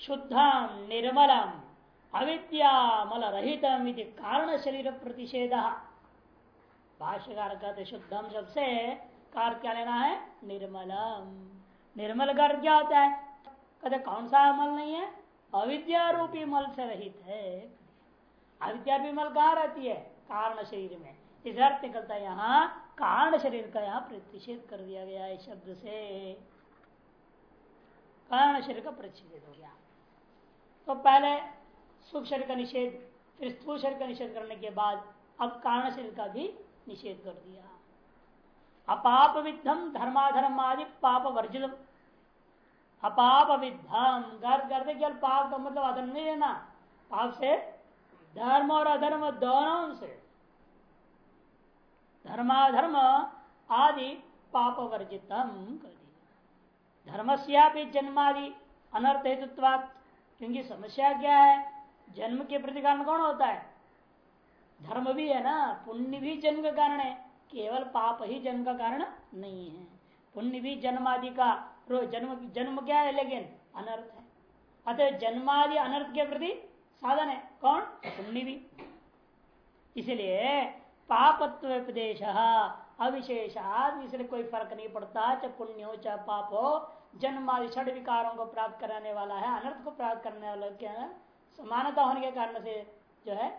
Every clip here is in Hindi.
शुद्धम निर्मलम अविद्यामल रहितम कारण शरीर प्रतिषेध भाष्यकार कहते शुद्धम सबसे कार क्या लेना है? निर्मलम। निर्मल कर क्या होता है? कहते, कौन सा मल नहीं है? अविद्या रूपी मल से रहित है। अविद्या भी मल कहा रहती है? कारण शरीर में। इस अर्थ निकलता है यहाँ, कारण शरीर का यहाँ प्रतिषेध कर दिया गया है शब्द से। कारण शरीर का प्रतिषेध हो गया। तो पहले सुख शरीर का निषेध, फिर स्थूल शरीर का निषेध करने के बाद अब कारण शरीर का भी निषेध कर दिया। अपाप विद्धम धर्माधर्म आदि पाप वर्जित अपाप विद्धम गर्भ करते केवल पाप का मतलब अधर्म नहीं लेना, पाप से धर्म और अधर्म दोनों से। धर्माधर्म आदि पाप वर्जितम कर दिया। धर्म से जन्मादि अनर्थ हेतुत्वात क्योंकि समस्या क्या है? जन्म के प्रति कारण कौन होता है? धर्म भी है ना, पुण्य भी जन्म का कारण है। केवल पाप ही जन्म का कारण नहीं है। पुण्य भी जन्मादि का जन्म जन्म क्या है लेकिन अनर्थ है। अतः जन्मादि अनर्थ के प्रति साधन है। कौन? पुण्य भी। इसलिए पापत्व उपदेश अविशेषाद, इसलिए कोई फ़र्क नहीं पड़ता, चाहे पुण्य हो, चाहे पाप हो। जन्मादि छठ विकारों को प्राप्त कराने वाला है, अनर्थ को प्राप्त करने वाला क्या है? समानता होने के कारण से जो है,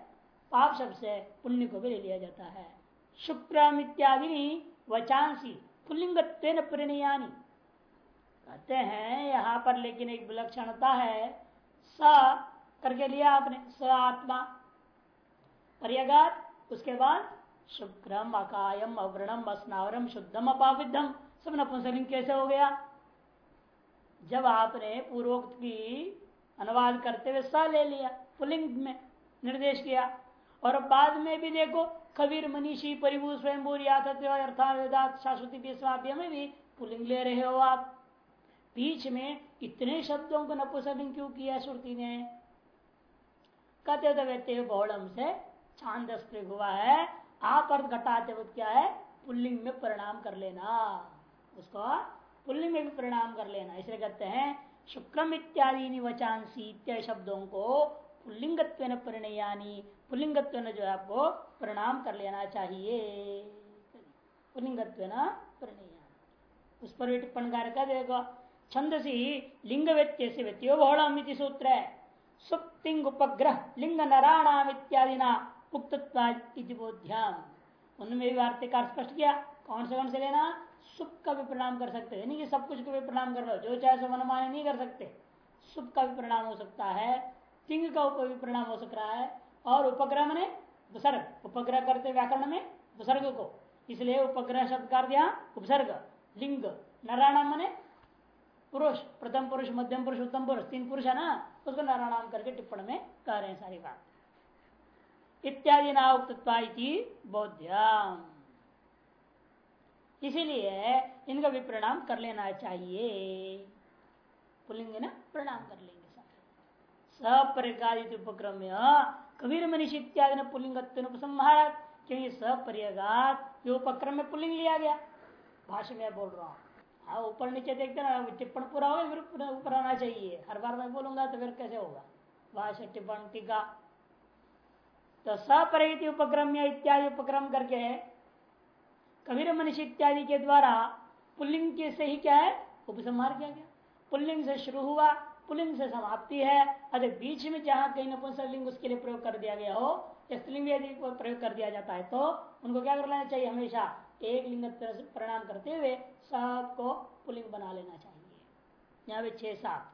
पाप शब्द से पुण्य को भी ले लिया जाता है। शुक्रम इत्यादि वचांसी पुलिंग परिणयानी। कहते हैं, यहाँ पर लेकिन एक विलक्षणता है, स करके लिया आपने, स आत्मा। पर्यागात, उसके बाद शुक्रम, अकायम अव्रणम अस्नावरम शुद्धम, अपाविद्धम, सब नपुंसलिंग कैसे हो गया? जब आपने पूर्वोक्त की अनुवाद करते हुए स ले लिया, पुलिंग में निर्देश किया, और बाद में भी देखो, कबीर, मनीषी, परिभू स्वयं अर्थात शाश्वती में भी पुलिंग ले रहे हो आप। बीच में इतने शब्दों को नपुसलिंग क्यों किया श्रुति ने? कहते तो व्यक्ति बहुड़म से छांदस हुआ है, आप अर्थ घटाते वक्त क्या है? पुल्लिंग में परिणाम कर लेना। उसको पुल्लिंग में भी परिणाम कर लेना। इसलिए कहते हैं, शुक्रम इत्यादि वचांसी इत्यादि शब्दों को पुल्लिंगत्व परिणयानी पुल्लिंगत्व जो है आपको परिणाम कर लेना चाहिए। पुल्लिंगत्व परिणयानी उस पर भी टिप्पण कार्य कर देगा छंद छंदसी लिंग व्यत्य से व्यत्यो बहुड़म सूत्र है। सुप्तिंग उपग्रह लिंग नाराणाम इत्यादि ना उक्तोध्याम उनमें भी वार्तिकार स्पष्ट किया। कौन से कौन से लेना? सुख का भी प्रणाम कर सकते हैं। नहीं कि सब कुछ का भी प्रणाम कर लो जो चाहे सो मनमाने नहीं कर सकते। सुख का भी प्रणाम हो सकता है। तिंग का भी प्रणाम हो सक रहा है। और उपग्रह ने उपसर्ग। उपग्रह करते व्याकरण में उपसर्ग को। इसलिए उपग्रह शब्द कर दिया उपसर्ग। लिंग। नारायण मने पुरुष। प्रथम पुरुष, मध्यम पुरुष, उत्तम पुरुष। तीन पुरुष है ना? उसको नारायण करके टिप्पण में कह रहे हैं सारी बात। इत्यादि ना उक्तत्वा बोध्याम। इसीलिए इनका भी प्रणाम कर लेना चाहिए। पुलिंग ना, प्रणाम कर लेंगे सपर्यगादित उपक्रम कबीर मनीष इत्यादि ने पुलिंग उपसंहार क्योंकि सपर्यगात उपक्रम में पुलिंग लिया गया। भाषा में बोल रहा हूँ। हाँ ऊपर नीचे देखते ना टिप्पण पूरा होगा, फिर ऊपर आना चाहिए। हर बार मैं बोलूँगा तो फिर कैसे होगा? भाषा टिप्पण टीका। तो सपरित उपक्रम इत्यादि उपक्रम करके कबीर मनुष्य इत्यादि के द्वारा पुल्लिंग के से ही क्या है? उपसंहार किया गया। पुल्लिंग से शुरू हुआ पुलिंग से समाप्ति है। अरे बीच में जहाँ कहीं नपुंसलिंग उसके लिए प्रयोग कर दिया गया हो, या स्त्रीलिंग यदि प्रयोग कर दिया जाता है तो उनको क्या कर लेना चाहिए? हमेशा एक लिंग प्रणाम करते हुए सबको पुलिंग बना लेना चाहिए। यहाँ पे छह सात।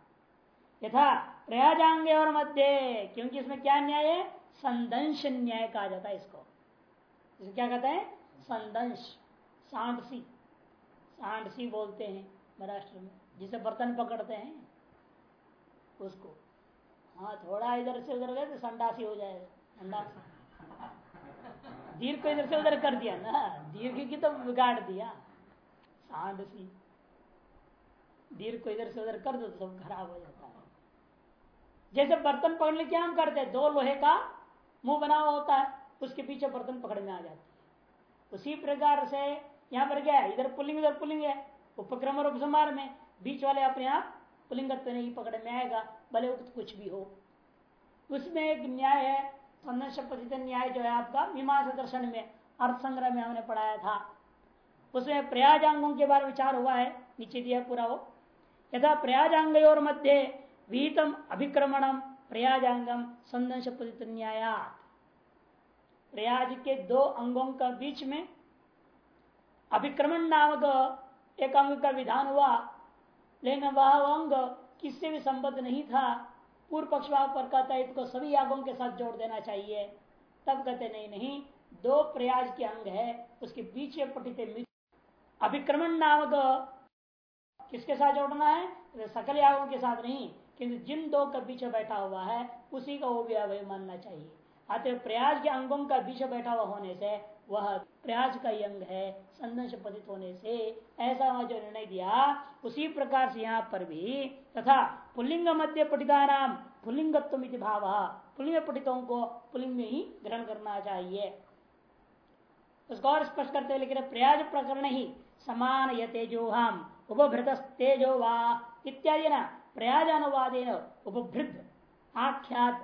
यथा प्रयाजांग और मध्य, क्योंकि इसमें क्या न्याय है? संदंश न्याय कहा जाता है इसको। इसे क्या कहते हैं? संदंश। सांडसी सांडसी बोलते हैं महाराष्ट्र में, जिसे बर्तन पकड़ते हैं, उसको। हाँ थोड़ा इधर से उधर गए तो संडासी हो जाएगा, संडासी। दीर्घ को इधर से उधर कर दिया ना, दीर्घ की तो बिगाड़ दिया। सांडसी, दीर्घ को इधर से उधर कर दो तो सब खराब हो जाता है। जैसे बर्तन पकड़ने क्या हम करते हैं, दो लोहे का मुँह बना हुआ होता है, उसके पीछे बर्तन पकड़ में आ जाते उसी प्रकार से यहाँ पर क्या है? इधर पुलिंग इधर पुलिंग है। उपक्रम और उपसंहार में बीच वाले अपने आप पुलिंगत्व नहीं पकड़ में आएगा, भले कुछ भी हो। उसमें एक न्याय है न्याय जो है आपका, मीमांसा दर्शन में अर्थ संग्रह में हमने पढ़ाया था। उसमें प्रयाजांगों के बारे विचार हुआ है, नीचे दिया पूरा वो। यथा प्रयाजांग और मध्य वीतम अभिक्रमणम प्रयाजांगम संदंश न्याया प्रयाज के दो अंगों का बीच में अभिक्रमण नामक एक अंग का विधान हुआ लेकिन वह अंग किससे भी संबद्ध नहीं था पूर्व पक्ष पर कहता है इसको सभी यागों के साथ जोड़ देना चाहिए। तब कहते, नहीं नहीं, दो प्रयाज के अंग है, उसके बीच पठित अभिक्रमण नामक किसके साथ जोड़ना है? तो सकल यागों के साथ नहीं, किंतु जिन दो का बीच बैठा हुआ है, उसी का वो भी अवय मानना चाहिए। अतः प्रयाज के अंगों का बीच बैठा हुआ होने से वह प्रयाज का अंग है संदर्श पतित होने से ऐसा वहाँ जो निर्णय दिया, उसी प्रकार से यहाँ पर भी तथा पुलिंग मध्य पठिता नाम पुलिंगत्व भाव पुलिंग पठितों को पुलिंग में ही ग्रहण करना चाहिए। उसको और स्पष्ट करते लेकिन प्रयाज प्रकरण ही समान ये तेजो हम उपभृत तेजो वा इत्यादि न प्रयाज अनुवाद उपभृत, आख्यात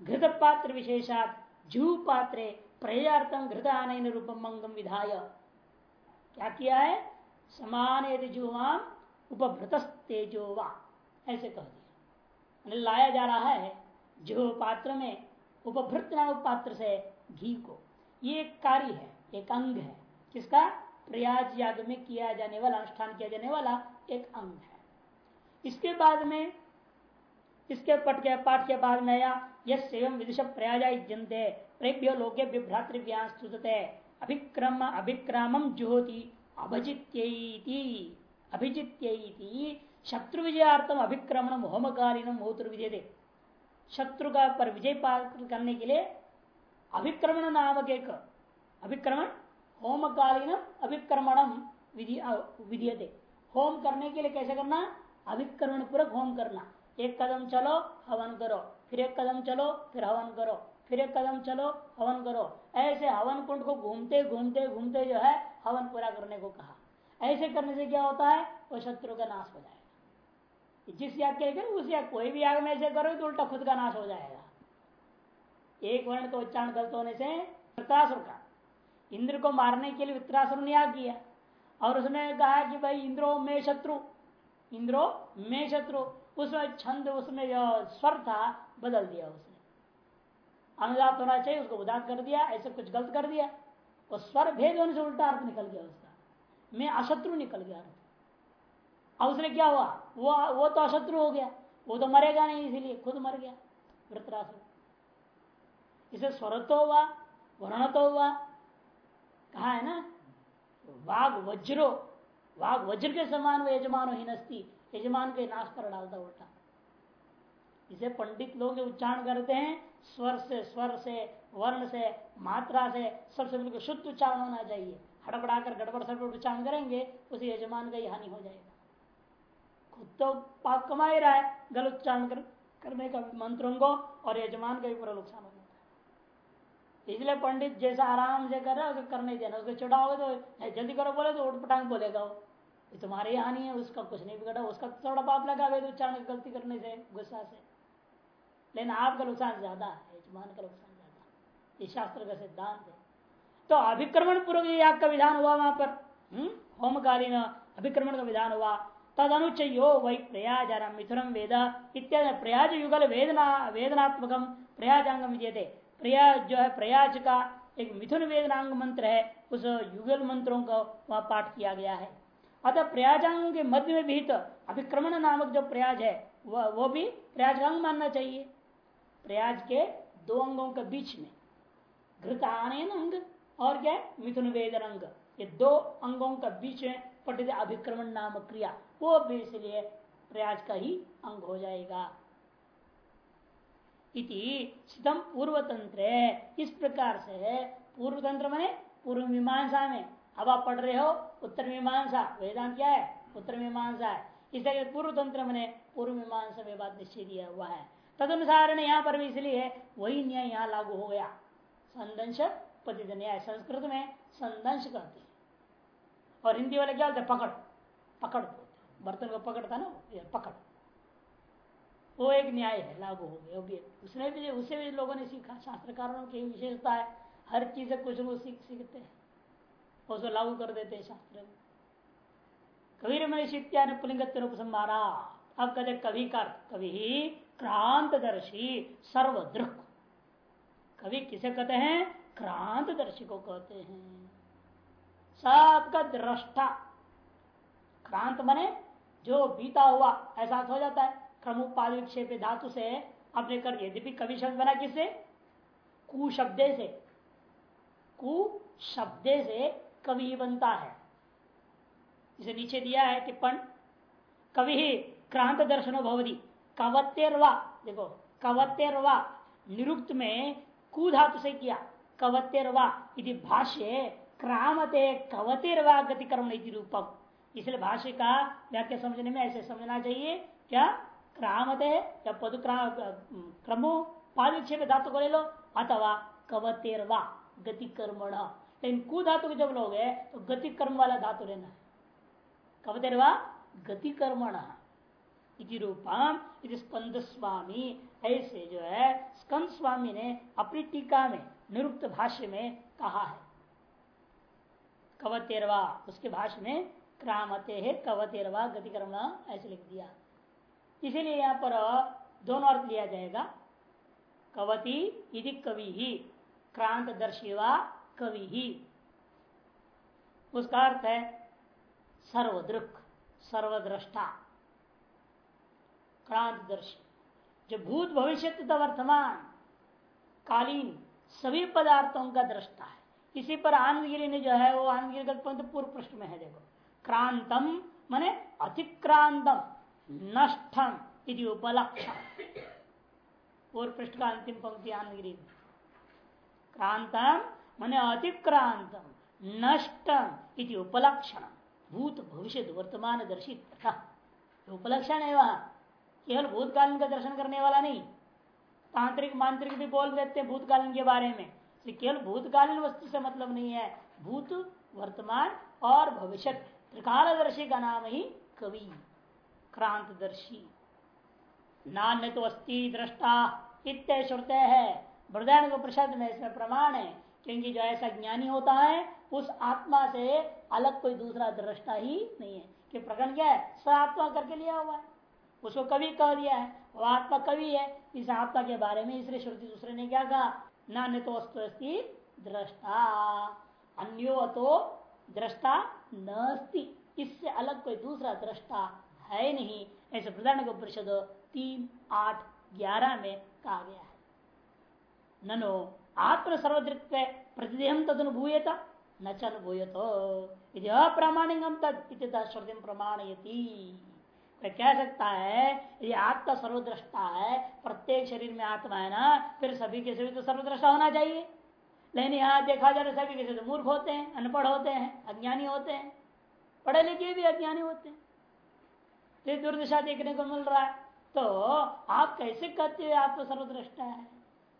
घृत पात्र विशेषात जू पात्रे प्रयार्थम घृत आनयन रूपम मंगम विधाय। क्या किया है? समान जुवाम उपभृत तेजो वा। ऐसे कह दिया। लाया जा रहा है जो पात्र में, उपभृत नामक पात्र से घी को। ये एक कार्य है, एक अंग है किसका प्रयाज याग में किया जाने वाला, अनुष्ठान किया जाने वाला एक अंग है। इसके बाद में, इसके पट के, पाठ के बाद में आया यश विदिश प्रयाजा जनते प्रेभ्यो लोके बिभ्रातृव्यास्तुते अभिक्रम अभिक्रामम जुहोति अभजित्यैति। अभिजित्यैति। शत्रु विजयार्थम अभिक्रमण होमकालीन होतुर विजय शत्रु का पर विजय प्राप्त करने के लिए अभिक्रमण नामक एक अभिक्रमण होमकालीन अभिक्रमणम विधि होम करने के लिए कैसे करना? अभिक्रमण पूर्वक होम करना। एक कदम चलो, हवन करो। फिर एक कदम चलो, फिर हवन करो। फिर एक कदम चलो, हवन करो। ऐसे हवन कुंड को घूमते घूमते घूमते जो है, हवन पूरा करने को कहा। ऐसे करने से क्या होता है? वो शत्रु का नाश हो जाएगा। जिस याग के लिए, उस याग, कोई भी याग में ऐसे करो तो उल्टा खुद का नाश हो जाएगा। एक वर्ण का उच्चारण गलत होने से वृत्रासुर का। इंद्र को मारने के लिए वित्रासुर ने याग किया। और उसने कहा कि भाई, इंद्रो में शत्रु, इंद्रो में शत्रु। उसमें छंद, उसमें जो स्वर था, बदल दिया उसने अनुदात होना चाहिए उसको उदात कर दिया, ऐसे कुछ गलत कर दिया, वो स्वर भेद होने से उल्टा अर्थ निकल गया उसका। मैं अशत्रु निकल गया अर्थ। अब उसने क्या हुआ? वो वो तो अशत्रु हो गया, वो तो मरेगा नहीं, इसीलिए खुद मर गया वृतरासुर इसे स्वर तो हुआ वर्ण तो हुआ, कहा है ना? वाघ वज्रो वाघ वज्र के समान वो यजमान ही नस्ती, यजमान के नाश कर डालता उल्टा। इसे पंडित लोग उच्चारण करते हैं स्वर से स्वर से वर्ण से मात्रा से सबसे बिल्कुल शुद्ध उच्चारण होना चाहिए। हड़बड़ा कर गड़बड़ सड़बड़ उच्चारण करेंगे उसे यजमान का ही हानि हो जाएगा। खुद तो पाप कमा ही रहा है गलत उच्चारण कर, करने का मंत्रों को और यजमान का भी पूरा नुकसान हो जाता है। इसलिए पंडित जैसा आराम से कर रहा है उसे करने देना उसको चढ़ाओगे तो जल्दी करो बोले तो उठ पटांग बोलेगा वो। तुम्हारी हानि है उसका कुछ नहीं बिगड़ा उसका थोड़ा पाप लगा उच्चारण गलती करने से गुस्सा से। लेकिन आपका नुकसान ज़्यादा है, यजमान का नुकसान ज़्यादा ये शास्त्र का सिद्धांत है। तो अभिक्रमण पूर्वक याग का विधान हुआ वहाँ पर। हम्म? होमकालीन अभिक्रमण का विधान हुआ। तद अनुचयो वही प्रयाज मिथुनम वेद इत्यादि। प्रयाज युगल वेदना, वेदनात्मक प्रयाजांग विजयते प्रयाज जो है प्रयाज का एक मिथुन वेदनांग मंत्र है। उस युगल मंत्रों का वहाँ पाठ किया गया है। अतः प्रयाजांग के मध्य में भी तो अभिक्रमण नामक जो प्रयाज है, वह, वो भी प्रयाजांग मानना चाहिए। प्रयाज के दो अंगों के बीच में। घृत आने अंग और क्या है? मिथुन वेदन अंग। ये दो अंगों के बीच में पठित अभिक्रमण नाम क्रिया, वो भी इसलिए प्रयाज का ही अंग हो जाएगा। इति सितम पूर्व तंत्र इस प्रकार से पूर्व तंत्र मैंने पूर्व मीमांसा में। अब आप पढ़ रहे हो, उत्तर मीमांसा। वेदांत क्या है? उत्तर मीमांसा है। इसलिए पूर्व तंत्र मैंने पूर्व मीमांसा में बात निश्चय दिया हुआ है। तदनुसार यहाँ पर भी इसलिए वही न्याय यहाँ लागू हो गया। संदंश पतित न्याय संस्कृत में संदंश कहते हैं। और हिंदी वाले क्या होते पकड़। पकड़ बर्तन को पकड़ता ना पकड़। वो एक न्याय है, लागू हो गया। भी उसने भी, उसे भी लोगों ने सीखा। शास्त्रकारों की विशेषता है, हर चीज़ कुछ लोग सीख, सीखते हैं। उसको लागू कर देते हैं शास्त्र कबीर मनीष इत्यादि पुलिंग अब कहते कवि कर कवि ही क्रांतदर्शी सर्वदृक। कवि किसे कहते हैं? क्रांतदर्शी को कहते हैं। सबका दृष्टा। क्रांत मने जो बीता हुआ, ऐसा हो जाता है। क्रमोपाद विक्षेप धातु से अपने कर यद्यपि कवि शब्द बना किससे? कुशब्दे से। कु शब्दे से कवि बनता है। इसे नीचे दिया है टिप्पण। कवि ही क्रांत दर्शनो भवदी कवतेरवा देखो कवतेरवा निरुक्त में कु धातु से किया। कवतेरवा यदि भाष्य क्रामते कवतेरवा गति कर्म रूपम। इसलिए भाष्य का व्याख्या समझने में ऐसे समझना चाहिए, क्या? क्रामते, या पदु क्रमो, पादिक्षेप धातु को ले लो, अथवा कवतेरवा गति कर्मण लेकिन कु धातु को जब लोगे तो गति कर्म वाला धातु लेना है। कवतेरवा गति रूपम स्कंद स्वामी ऐसे जो है स्कंद स्वामी ने अपनी टीका में, निरुक्त भाष्य में कहा है। कवतेरवा, उसके भाष्य में, क्रामते है कवतेरवा गति कर्म ऐसे लिख दिया। इसीलिए यहाँ पर दोनों अर्थ लिया जाएगा। कवती यदि कवि ही क्रांत दर्शिवा कवि। ही उसका अर्थ है सर्वदृक, सर्वद्रष्टा। क्रांतदर्शी जो भूत भविष्य तथा वर्तमान, कालीन, सभी पदार्थों का दृष्टा है। इसी पर आनंदगिरी ने जो है, वो आनंदगिरी का पूर्व पृष्ठ में है, देखो। क्रांतम माने अतिक्रांतम, नष्टम यदि उपलक्षण। पूर्व पृष्ठ का अंतिम पंक्ति आनंदगिरी क्रांतम मैंने अतिक्रांतम, नष्टम इति उपलक्षण। भूत भविष्य वर्तमान दर्शित उपलक्षण है वहाँ। केवल भूतकालीन का दर्शन करने वाला नहीं। तांत्रिक, मांत्रिक भी बोल देते हैं भूतकालीन के बारे में। केवल भूतकालीन वस्तु से मतलब नहीं है। भूत, वर्तमान और भविष्य। त्रिकालदर्शी का नाम ही कवि, क्रांतदर्शी। नान्य तो अस्थि दृष्टा इत्य श्रुते है। वृदान को प्रसाद में इसमें प्रमाण है। क्योंकि जो ऐसा ज्ञानी होता है, उस आत्मा से अलग कोई दूसरा दृष्टा ही नहीं है। कि प्रकरण क्या है? स आत्मा करके लिया हुआ है। उसको कवि कह दिया है वह आत्मा कवि है। इस आत्मा के बारे में इसलिए श्रुति, दूसरे ने क्या कहा? नान्य तो दृष्टा, अन्यो तो दृष्टा नस्ति। इससे अलग कोई दूसरा दृष्टा है नहीं। ऐसे प्रधान को परिषद तीन, आठ, ग्यारह में कहा गया है। ननो, आत्म सर्वदृत्व प्रतिदेहम तद अनुभूयता न च अनुभूयत। यदि अप्रामाणिकम तद श्रुति प्रमाणयती। कह सकता है, ये आत्मा सर्वद्रष्टा है, प्रत्येक शरीर में आत्मा है ना, फिर सभी के सभी तो सर्वद्रष्टा होना चाहिए। लेकिन यहाँ देखा जाए सभी के सभी मूर्ख होते हैं, अनपढ़ होते हैं, अज्ञानी होते हैं, पढ़े लिखे भी अज्ञानी होते हैं। तो दुर्दशा देखने को मिल रहा है। तो आप कैसे कहते हो आत्मा सर्वद्रष्टा है?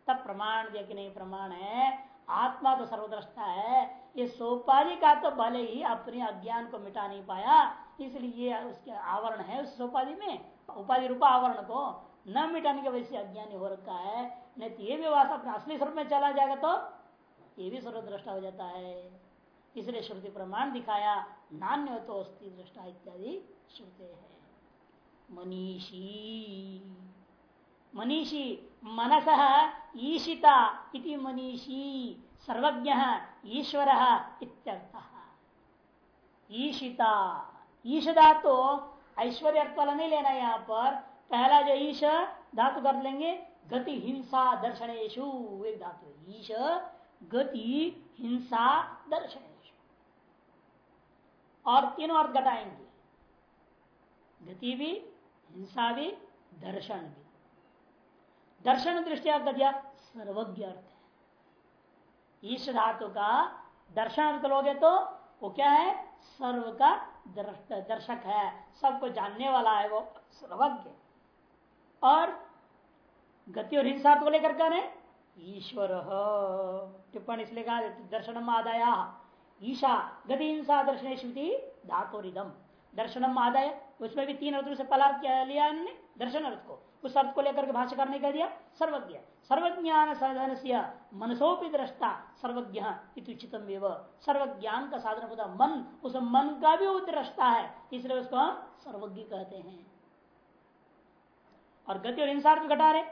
तब प्रमाण देखने प्रमाण है, आत्मा तो सर्वद्रष्टा है। ये सोपारी का तो भले ही अपने अज्ञान को मिटा नहीं पाया इसलिए उसके आवरण है उस उपाधि में। उपाधि रूपा आवरण को न मिटाने की वजह से अज्ञानी हो रखा है। नहीं तो ये भी वास्तव अपने असली स्वरूप में चला जाएगा तो ये भी सर्वद्रष्टा हो जाता है। इसलिए श्रुति प्रमाण दिखाया, नान्य तो अस्थि दृष्टा इत्यादि श्रुते है। मनीषी मनीषी मनस ईशिता इति मनीषी, सर्वज्ञ ईश्वर इत्यर्थ। ईशिता। ईश धातु ऐश्वर्य अर्थ वाला नहीं लेना यहाँ पर। पहला जो ईश, धातु कर लेंगे गति हिंसा दर्शनेशु एक धातु ईश गति हिंसा दर्शनेशु और तीनों अर्थ घटाएँगे। गति भी, हिंसा भी, दर्शन भी। दर्शन दृष्टिया गतिया सर्वज्ञ अर्थ है। ईश धातु का दर्शन अर्थ लोगे तो वो क्या है? सर्व का दर्शक है, सबको जानने वाला है वो, सर्वज्ञ। और गति और हिंसा को लेकर कर ईश्वर टिप्पणी इसलिए कहा, दर्शनम आदाया। ईशा, गति, हिंसा, दर्शन श्रुति धातुरिदम दर्शनम आदय, उसमें भी तीन अर्थों से पलार किया, लिया दर्शन अर्थ को। उस अर्थ को लेकर के भाष्यकार ने कह दिया, सर्वज्ञ। सर्वज्ञान साधन से मनसोपि दृष्टा, सर्वज्ञ उचितम सर्वज्ञान का साधन होता मन, उस मन का भी दृष्टा है, इसलिए उसको हम सर्वज्ञ कहते हैं। और गति और हिंसा घटा रहे।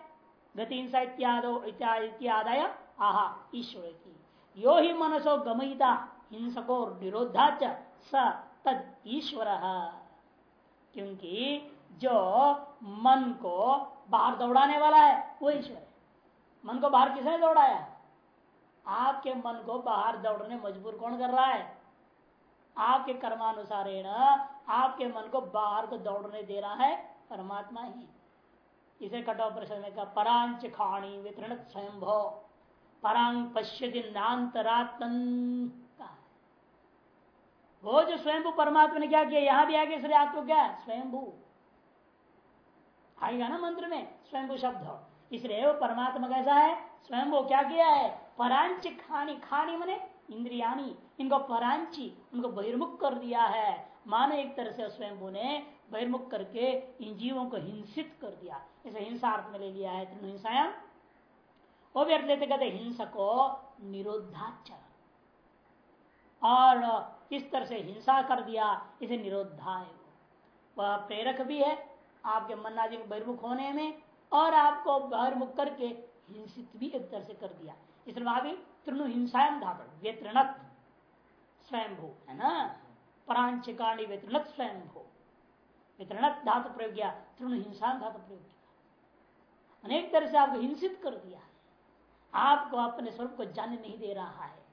गति, हिंसा इत्यादि इत्यादय, आहा ईश्वर की यो ही मनसो गमयिता, हिंसको निरोधा स तद ईश्वर। क्योंकि जो मन को बाहर दौड़ाने वाला है, वो ईश्वर है। मन को बाहर किसने दौड़ाया? आपके मन को बाहर दौड़ने मजबूर कौन कर रहा है? आपके कर्मानुसार आपके मन को बाहर को दौड़ने दे रहा है परमात्मा ही। इसे कटो प्रश्न में कहा, परांच खाणी वितरण स्वयं भो परांग पश्यति नान्तरात्मन वो जो स्वयंभू परमात्मा ने क्या किया? यहाँ भी आगे इसलिए आत्मा क्या? स्वयंभू। आएगा ना मंत्र में स्वयं शब्द। इसलिए वो परमात्मा कैसा है? स्वयं वो क्या किया है? परांच खानी खानी मने इंद्रियाणी इनको परांची उनको बहिर्मुख कर दिया है। मानो एक तरह से स्वयं ने बहिर्मुख करके इन जीवों को हिंसित कर दिया। इसे हिंसा अर्थ में ले लिया है हिंसाया वो भी अर्थ लेते कहते हिंसको निरोधाच और इस तरह से हिंसा कर दिया, इसे निरोधा वह प्रेरक भी है आपके मन आदि बहिर्मुख होने में और आपको बहिर्मुख करके हिंसित भी एक तरह से कर दिया। इसलिए वहाँ भी तृणु हिंसाएँ धातु व्यतृणत स्वयं भू है ना? परांचिकाणी व्यतृणत स्वयं भू व्यतृणत धातु प्रयोग किया तृणु हिंसा धातु प्रयोग किया। अनेक तरह से आपको हिंसित कर दिया। आपको अपने स्वरूप को जानने नहीं दे रहा है।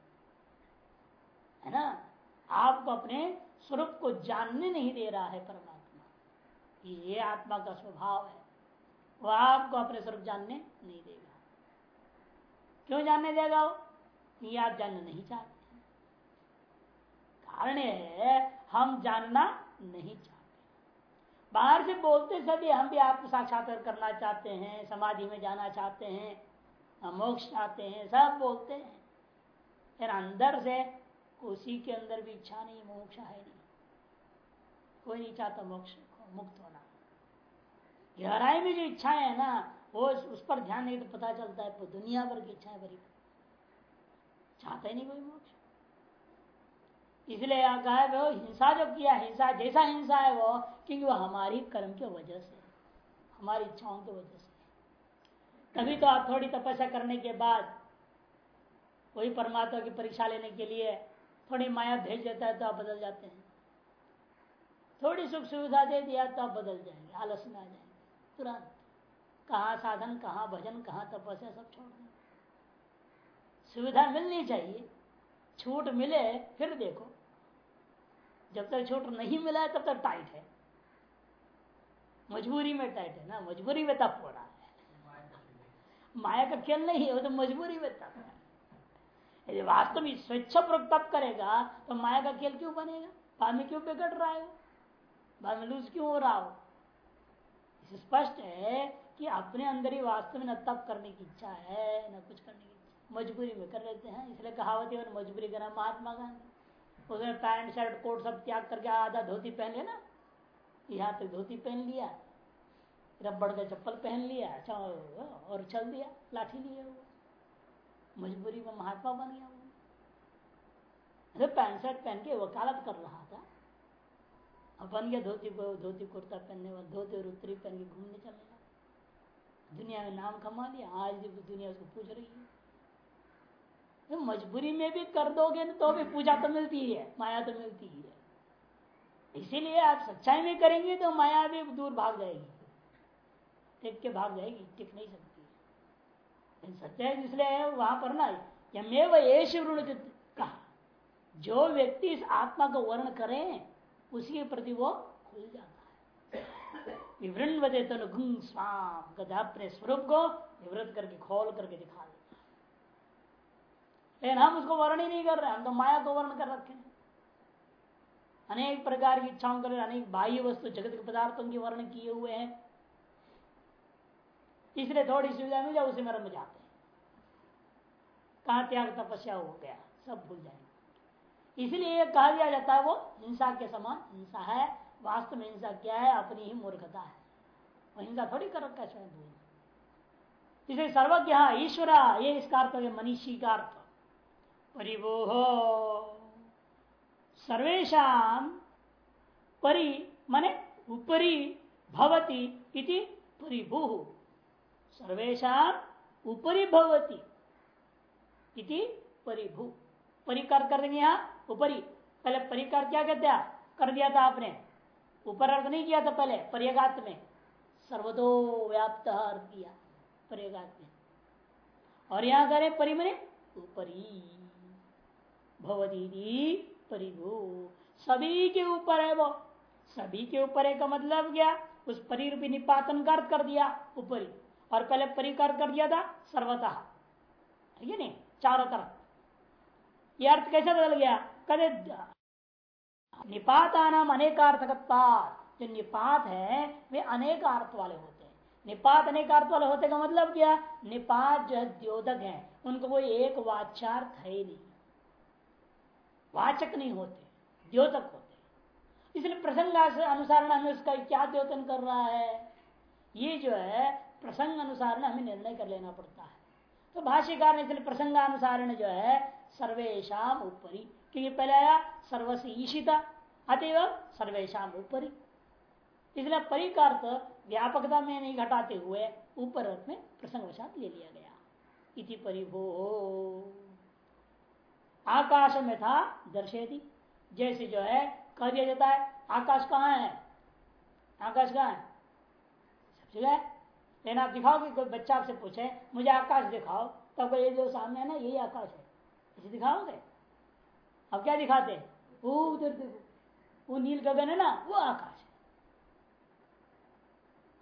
है ना? आपको अपने स्वरूप को जानने नहीं दे रहा है परमात्मा। ये आत्मा का स्वभाव है, वो आपको अपने स्वरूप जानने नहीं देगा। क्यों जानने देगा वो? ये आप जानना नहीं चाहते। कारण है, हम जानना नहीं चाहते। बाहर से बोलते सभी हम भी आपको साक्षात्कार करना चाहते हैं, समाधि में जाना चाहते हैं मोक्ष चाहते हैं, सब बोलते हैं। फिर अंदर से उसी के अंदर भी इच्छा नहीं, मोक्ष है नहीं। कोई नहीं चाहता मोक्ष को, मुक्त होना। गहराई में जो इच्छाएँ है ना, वो उस पर ध्यान नहीं तो पता चलता है दुनिया भर की इच्छाएँ भरी चाहता नहीं कोई मोक्ष। इसलिए कहा है हिंसा जो किया, हिंसा, जैसा हिंसा है वो, क्योंकि वो हमारी कर्म की वजह से हमारी इच्छाओं की वजह से कभी तो आप थोड़ी तपस्या करने के बाद, वही परमात्मा की परीक्षा लेने के लिए थोड़ी माया भेज देता है तो आप बदल जाते हैं। थोड़ी सुख सुविधा दे दिया तो आप बदल जाएँगे, आलस में आ जाएँगे। तुरंत। कहा साधन, कहा भजन, कहा तपस्या, सब छोड़ दें। सुविधा मिलनी चाहिए। छूट मिले, फिर देखो। जब तक छूट नहीं मिला है, तब तक टाइट है। मजबूरी में टाइट है ना? मजबूरी में तप हो रहा है। माया का खेल नहीं है, वो तो मजबूरी में तप है। यदि वास्तव में स्वेच्छापूर्वक तप करेगा तो माया का खेल क्यों बनेगा? बाद में क्यों बिगड़ रहा है बाद में लूज क्यों हो रहा हो? स्पष्ट है कि अपने अंदर ही वास्तव में न तप करने की इच्छा है, न कुछ करने की मजबूरी में कर लेते हैं, इसलिए कहावत है, मजबूरी करना महात्मा गांधी। उसने पैंट, शर्ट, कोट सब त्याग करके आधा धोती पहन लिया ना? यहाँ तक धोती पहन लिया, रबड़ का चप्पल पहन लिया अच्छा और चल दिया, लाठी लिए हुआ मजबूरी में महात्मा बन गया वो। पैंट, शर्ट पहन के वकालत कर रहा था। अब बन धोती धोती कुर्ता पहनने वाला, धोती और उत्तरी पहन के घूमने चल रहा दुनिया में नाम कमा लिया, आज भी दुनिया उसको पूछ रही है। तो मजबूरी में भी कर दोगे तो भी पूजा तो मिलती ही है, माया तो मिलती ही है। इसीलिए आप सच्चाई में करेंगे तो माया भी दूर भाग जाएगी। टिक के भाग जाएगी, टिक नहीं सकती सच्चाई इसलिए है, वहाँ पर ना, यमेव येष कहा, जो व्यक्ति इस आत्मा को वर्ण करे उसी के प्रति वो खुल जाता है। विवरण वजह तो गुंग स्वाम गधा अपने स्वरूप को विवृत करके, खोल करके दिखा देता लेकिन हम उसको वर्ण ही नहीं कर रहे, हम तो माया को वर्ण कर रखे हैं। अनेक प्रकार की इच्छाओं कर अनेक बाह्य वस्तु जगत के पदार्थों की वर्ण किए हुए हैं। इसलिए थोड़ी सुविधा मिल जाए, उसी में रम जाते हैं। कहा त्याग तपस्या हो गया, सब भूल जाएँगे। इसलिए कहा दिया जाता है वो, हिंसा के समान हिंसा है, वास्तव में हिंसा क्या है, अपनी ही मूर्खता है। वो हिंसा थोड़ी कर स्वयं इसे सर्वज्ञ ईश्वर ये इसका अर्थ है मनीषी का अर्थ। परिवोह सर्वेशा परि, मने उपरी भवती इति परिभू। सर्वेशा उपरी भवती इति परिभू। परिकर कर देंगे यहाँ। ऊपरी, पहले परिकार क्या कहते हैं? कर दिया था आपने। ऊपर अर्थ नहीं किया था पहले परिगात में। सर्वदो व्याप्त अर्थ किया परिगात में। और यहाँ करें परिमने ऊपरी। भवदी परिभू। सभी के ऊपर है वो। सभी के ऊपर है का मतलब क्या? उस परिरूपी निपातन का अर्थ कर दिया, ऊपरी। और पहले परिकार कर दिया था, सर्वतः। है नहीं? चारों तरफ़। यह अर्थ कैसे बदल गया? निपाता नाम अनेकार्थकता जो निपात है, वे अनेक अर्थ वाले होते हैं। निपात अनेक अर्थ वाले होते का मतलब क्या? निपात जो द्योतक है, उनको कोई एक वाचार्थ है ही नहीं। वाचक नहीं होते, द्योतक होते इसलिए प्रसंग अनुसार हमें उसका क्या द्योतन कर रहा है? ये जो है, प्रसंग अनुसार हमें निर्णय कर लेना पड़ता है। तो भाष्यकार ने इसलिए प्रसंगानुसार जो है सर्वेशम ऊपरी क्योंकि पहले आया सर्वस्व ईशिता, अतएव सर्वेशम ऊपरी इसलिए परी का अर्थ व्यापकता में नहीं घटाते हुए ऊपर में प्रसंगवशात ले लिया गया। इति परिभो। आकाश में था दर्शेती जैसे जो है, कह दिया जाता है, आकाश कहाँ है? आकाश कहाँ है? सब जगह लेकिन आप दिखाओगे कोई बच्चा आपसे पूछे, मुझे आकाश दिखाओ, तब तो ये जो सामने है ना, यही आकाश है। इसे दिखाओगे? अब क्या दिखाते हैं? वो उधर देखो। वो नील गगन है ना वो आकाश है।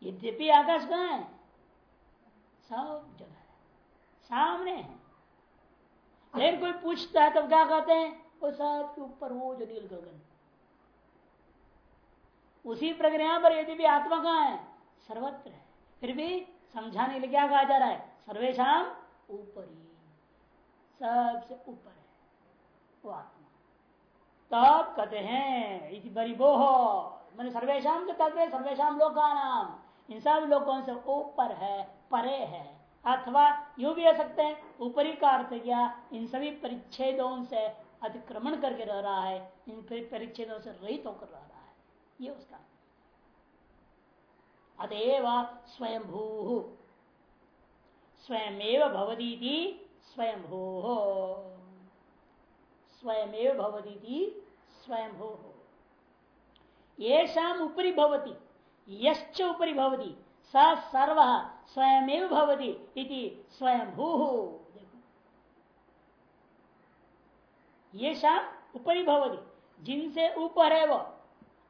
यद्यपि आकाश कहाँ है? सब जगह है। सामने है। लेकिन कोई पूछता है तब क्या कहते हैं? वो सब के ऊपर वो जो नील गगन। उसी प्रक्रिया पर यदि भी आत्मा कहाँ है? सर्वत्र है। फिर भी समझाने के लिए क्या कहा जा रहा है? सर्वेशम ऊपर। ही सबसे ऊपर है। वो आत्मा। तब कहते हैं इस बरिबो हो मैंने सर्वेशम के तत्व सर्वेशम लोग का नाम इन सब लोगों से ऊपर है, परे है। अथवा यूँ भी हो सकते हैं, ऊपरी का अर्थ क्या? इन सभी परिच्छेदों से अतिक्रमण करके रह रहा है, इन परिच्छेदों से रहित होकर रह रहा है। ये उसका अतएव स्वयं स्वयंभू। स्वयमेव भवदी स्वयंभू। स्वयमेव भवदी स्वयंभू ये शाम ऊपरी भवती, यश्च ऊपरी भवती, स सर्व स्वयमेव भवती इति स्वयंभू। ये शाम ऊपरी भवती, जिनसे ऊपर है वो,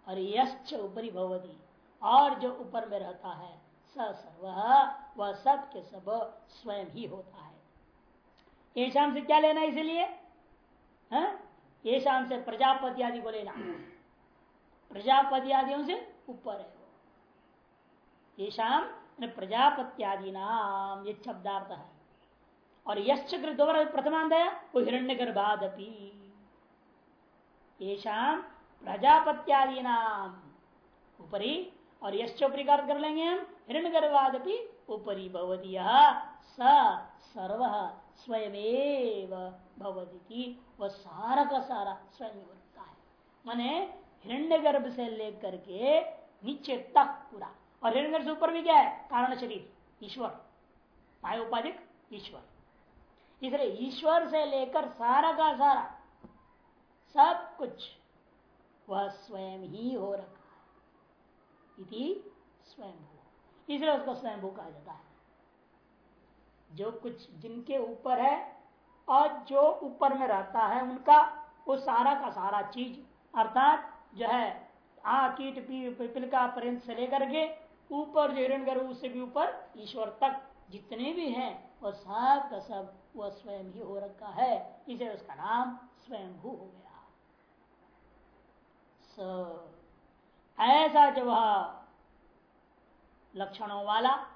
और यश्च ऊपरी भवती, और जो ऊपर में रहता है, स सर्व, वह सब के सब स्वयं ही होता है। ये शाम से क्या लेना इसलिए? ये शाम से प्रजापति आदि को लेना प्रजापति आदियों से ऊपर है वो। ये शाम प्रजापत्यादि नाम ये शब्दार्थ है। और यश्चक्र दोबारा प्रथमांत है, वो हिरण्य गर्भादपी ये शाम प्रजापत्यादि नाम ऊपरी और यश्चोपरी का कर लेंगे हम हिरण गर्भादपि ऊपरी भवती स सर्व स्वयं भवती वह सारा का सारा स्वयं होता है। माने हिरण्य गर्भ से लेकर के नीचे तक पूरा। और हिरण्य गर्भ से ऊपर भी क्या है? कारण शरीर, ईश्वर। मायोपाधिक ईश्वर। इसलिए ईश्वर से लेकर सारा का सारा, सब कुछ वह स्वयं ही हो रखा है। इति स्वयंभू। इसलिए उसको स्वयंभू कहा जाता है। जो कुछ जिनके ऊपर है और जो ऊपर में रहता है, उनका वो सारा का सारा चीज़, अर्थात जो है, आ, कीट पिपल का पर्यंत से लेकर के ऊपर जो हिरण गर्भ उससे भी ऊपर, ईश्वर तक जितने भी हैं, वो सब का सब वह स्वयं ही हो रखा है। इसे उसका नाम स्वयंभू हो गया। ऐसा जो वह लक्षणों वाला,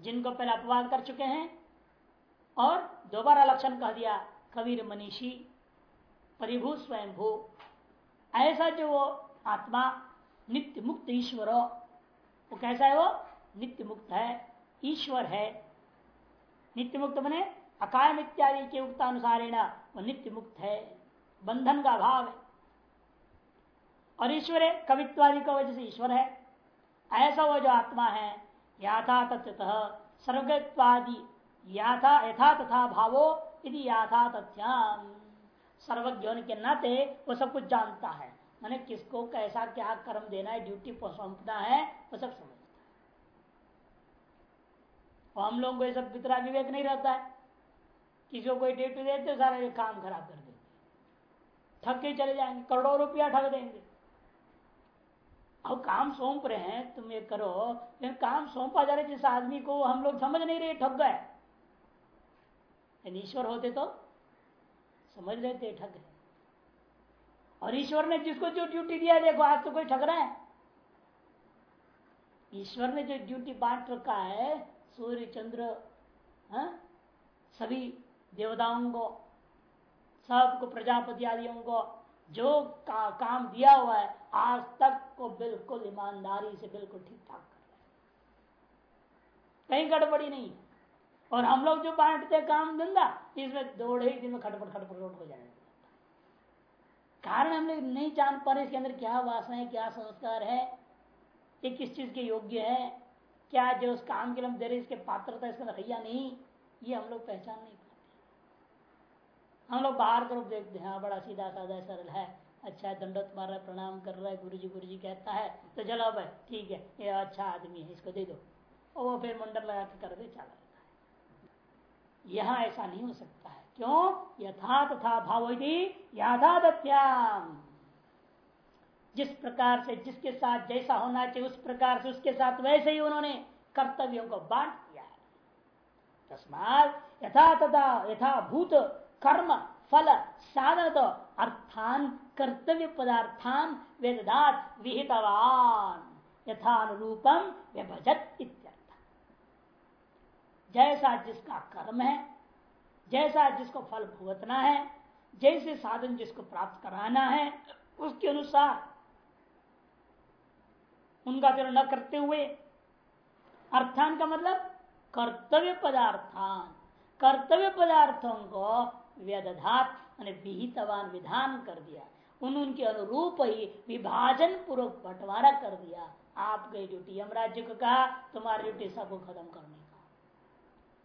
जिनको पहले अपवाद कर चुके हैं और दोबारा लक्षण कह दिया, कबीर मनीषी, परिभू स्वयंभू। ऐसा जो वो आत्मा नित्य मुक्त ईश्वर हो, वो कैसा है वो? नित्य मुक्त है, ईश्वर है। नित्य मुक्त बने अकायम इत्यादि के उक्तानुसार वो नित्य मुक्त है, बंधन का अभाव है। और ईश्वर है, कवित्वादि का वजह से ईश्वर है। ऐसा वो जो आत्मा है याथा तत्व सर्वगत्वादि याथा यथा तथा भावो यदि याथा तथ्याम। सर्वज्ञ के नाते वो सब कुछ जानता है। मैंने किसको कैसा क्या कर्म देना है ड्यूटी सौंपना है, वो सब समझता है। हम लोग को ये सब पितरा विवेक नहीं रहता है। किसी को कोई ड्यूटी देते सारा काम खराब कर देते ठग के चले जाएँगे, करोड़ों रुपया ठग देंगे। अब काम सौंप रहे हैं, तुम ये करो। लेकिन काम सौंपा जा रहा है जिस आदमी को हम लोग समझ नहीं रहे, ठग गए। ईश्वर होते तो समझ लेते ठग है। और ईश्वर ने जिसको जो ड्यूटी दिया देखो आज तो कोई ठग रहा है। ईश्वर ने जो ड्यूटी बांट रखा है सूर्य चंद्र हाँ? सभी देवताओं को सबको प्रजापति आदियों को जो का, काम दिया हुआ है आज तक को बिल्कुल ईमानदारी से बिल्कुल ठीक ठाक कर रहे कहीं गड़बड़ी नहीं और हम लोग जो बांटते काम धंधा, इसमें दो ही दिन में खटपट खटपट हो जाएगा। कारण हम लोग नहीं जान पा रहे इसके अंदर क्या वासना है, क्या संस्कार है, ये किस चीज़ के योग्य है, क्या जो उस काम के लिए हम दे रहे इसके पात्रता, इसके अंदर है नहीं, ये हम लोग पहचान नहीं पाते। हम लोग बाहर तरफ़ देखते हैं हाँ बड़ा सीधा साधा सरल है अच्छा दंडत मार रहा है, प्रणाम कर रहा है गुरु जी गुरु जी कहता है तो चलो भाई, ठीक है, ये अच्छा आदमी है, इसको दे दो। और वो फिर मंडल लगा के कर दे, चला। यहाँ ऐसा नहीं हो सकता है। क्यों? यथा तथा भाव याथात्याम जिस प्रकार से जिसके साथ जैसा होना चाहिए, उस प्रकार से उसके साथ वैसे ही उन्होंने कर्तव्यों को बांट दिया है। तस्मात यथा तथा यथा भूत, कर्म, फल, साधन तो अर्थान, कर्तव्य पदार्थान वेदात विहितवान। यथानुरूपम व्यभजत जैसा जिसका कर्म है, जैसा जिसको फल भुगतना है, जैसे साधन जिसको प्राप्त कराना है, उसके अनुसार उनका फिर न करते हुए, अर्थान का मतलब कर्तव्य पदार्थान, कर्तव्य पदार्थों को व्यदधात विहितवान विधान कर दिया, उन उनके अनुरूप ही विभाजन पूर्वक बंटवारा कर दिया। आप गए ड्यूटी यमराज्य को कहा, तुम्हारी ड्यूटी सबको खत्म करने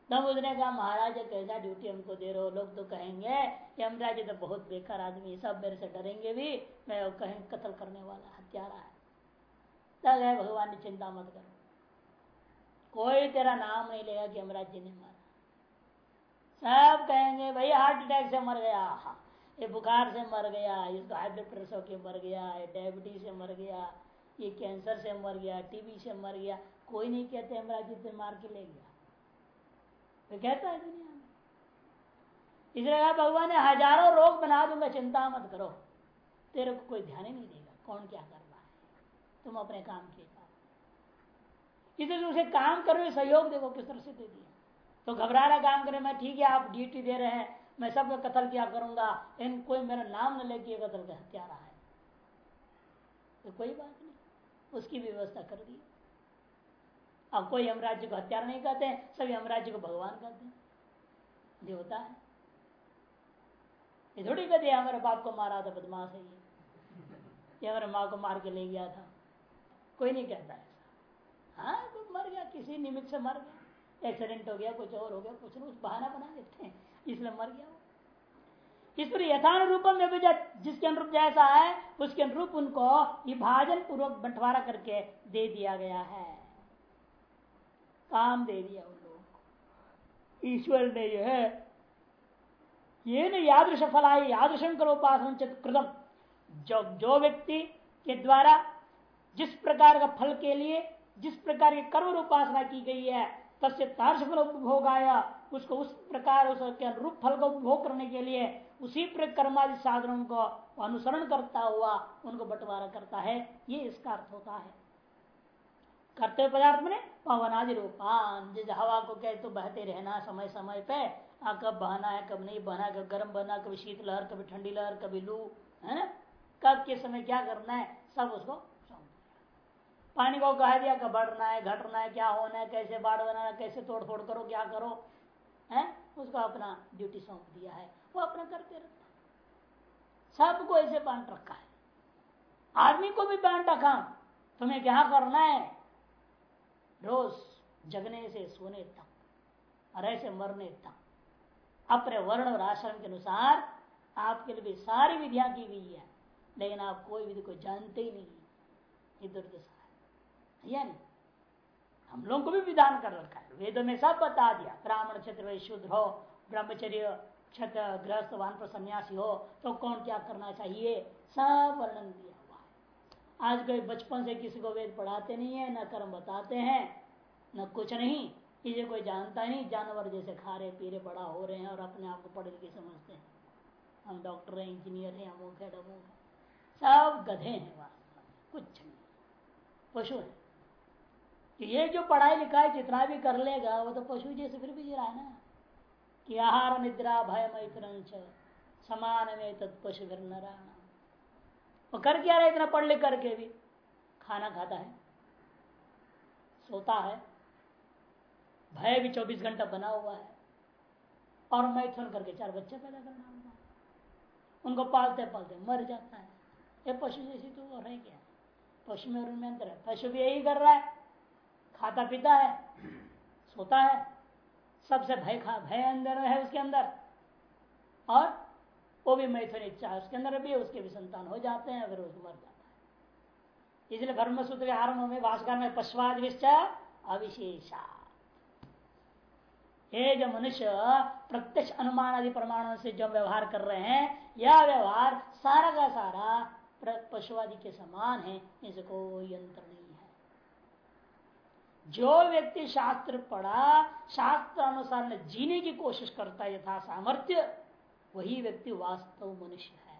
का तब उसने कहा महाराज कैसा ड्यूटी हमको दे रहे हो? लोग तो कहेंगे यमराज तो बहुत बेकार आदमी सब मेरे से डरेंगे भी, मैं कहें, कत्ल करने वाला हत्यारा है। तब है भगवान ने चिंता मत करो। कोई तेरा नाम नहीं लेगा कि यमराज जी ने मारा। सब कहेंगे, भाई हार्ट अटैक से मर गया ये बुखार से मर गया, इसको हाई ब्लड प्रेशर के मर गया, ये डायबिटीज़ से मर गया, ये कैंसर से मर गया टीबी से मर गया, कोई नहीं कहते हमारा जितने मार के ले गया। तो कहता है दुनिया में, इसलिए भगवान ने हज़ारों रोग बना दूँगा, चिंता मत करो। तेरे को कोई ध्यान ही नहीं देगा, कौन क्या कर रहा है? तुम अपने काम के इसलिए उसे काम कर रहे सहयोग देखो, किस तरह से दे दिया। तो घबरा रहा, काम करे मैं ठीक है, आप ड्यूटी दे रहे हैं, मैं सबका कत्ल किया करूँगा? इन कोई मेरा नाम न लेके कत्ल का हत्यारा है। तो कोई बात नहीं, उसकी व्यवस्था कर दी। अब कोई यमराज्य को हत्यारा नहीं कहते हैं, सभी यमराज्य को भगवान कहते हैं। देवता है। ये थोड़ी कहते हमारे बाप को मारा था, बदमाश है ये। हमारे माँ को मार के ले गया था। कोई नहीं कहता ऐसा। हाँ तो मर गया, किसी निमित्त से मर गया। एक्सीडेंट हो गया, कुछ और हो गया, कुछ ना कुछ बहाना बना देते हैं, इसलिए मर गया इस पर में भी जिसके अनुरूप जैसा है, उसके अनुरूप उनको विभाजन पूर्वक बंटवारा करके दे दिया गया है। काम दे दिया उन लोगों को। ईश्वर ने जो है ये न यादृश फलाय यादृशं करोपासन कृतम। जो जो व्यक्ति के द्वारा जिस प्रकार का फल के लिए, जिस प्रकार की कर्म उपासना की गई है, तस्य तार्श फल उपभोग आया उसको उस प्रकार उसके अनुरूप फल का उपभोग करने के लिए, उसी कर्मादि साधनों को अनुसरण करता हुआ उनको बंटवारा करता है। ये इसका अर्थ होता है। कर्तव्य पदार्थ में पवनादि रूपान, जैसे हवा को कहे तो बहते रहना समय समय पे। आ कब बहना है, कब नहीं बहना, कब गर्म बहना, कभी शीत लहर, कभी ठंडी लहर, कभी लू, है ना? कब के समय क्या करना है, सब उसको पानी को कह दिया कब बढ़ना है, घटना है, क्या होना है, कैसे बाढ़ बनाना कैसे तोड़ फोड़ करो, क्या करो, है? उसको अपना ड्यूटी सौंप दिया है। वो अपना करते रहता सबको ऐसे बांट रखा है। आदमी को भी बांट रखा। तुम्हें क्या करना है? रोज जगने से, सोने तक और ऐसे मरने तक। अपने वर्ण और आश्रम के अनुसार आपके लिए भी सारी विधियाँ की गई है, लेकिन आप कोई विधि को जानते ही नहीं इधर या नहीं हम लोगों को भी विधान कर रखा है। वेदों में सब बता दिया, ब्राह्मण क्षेत्र शुद्ध हो, ब्रह्मचर्य क्षत ग्रस्त वान पर सन्यासी हो तो कौन क्या करना चाहिए? सब वर्णन दिया आज कोई बचपन से किसी को वेद पढ़ाते नहीं है, न कर्म बताते हैं, न कुछ नहीं। इसे कोई जानता नहीं, जानवर जैसे खा रहे पी रहे बड़ा हो रहे हैं और अपने आप को पढ़े लिखे समझते हैं। हम डॉक्टर हैं, इंजीनियर हैं अमुक है डमुक सब गधे हैं वास्तव में, कुछ नहीं। पशु है। ये जो पढ़ाई लिखाई जितना भी कर लेगा, वो तो पशु जैसे फिर भी जी रहा है ना। कि आहार निद्रा भय मैत्र समान में तत्पशु फिर वो कर क्या रहा है इतना पढ़ लिख करके भी? खाना खाता है, सोता है, भय भी 24 घंटा बना हुआ है। और मैथुन करके चार बच्चे पैदा करना होगा। उनको पालते पालते मर जाता है। ये पशु जैसी तो और है क्या? पशु में उनमें अंतर है। पशु भी यही कर रहा है। खाता पीता है, सोता है। सबसे भय खा, भय अंदर है उसके अंदर। और वो भी मैथुन इच्छा है। उसके अंदर भी उसके भी संतान हो जाते हैं, अगर उसको मर जाता है। इसलिए ब्रह्म सूत्र के आरंभ में भाषकर में पश्वाद अविशेषा। ये जो मनुष्य, प्रत्यक्ष अनुमान आदि प्रमाणों से जो व्यवहार कर रहे हैं, यह व्यवहार सारा का सारा पशुवादी के समान है इसे कोई यंत्र नहीं है। जो व्यक्ति शास्त्र पढ़ा शास्त्र अनुसार जीने की कोशिश करता है यथा सामर्थ्य वही व्यक्ति वास्तव मनुष्य है।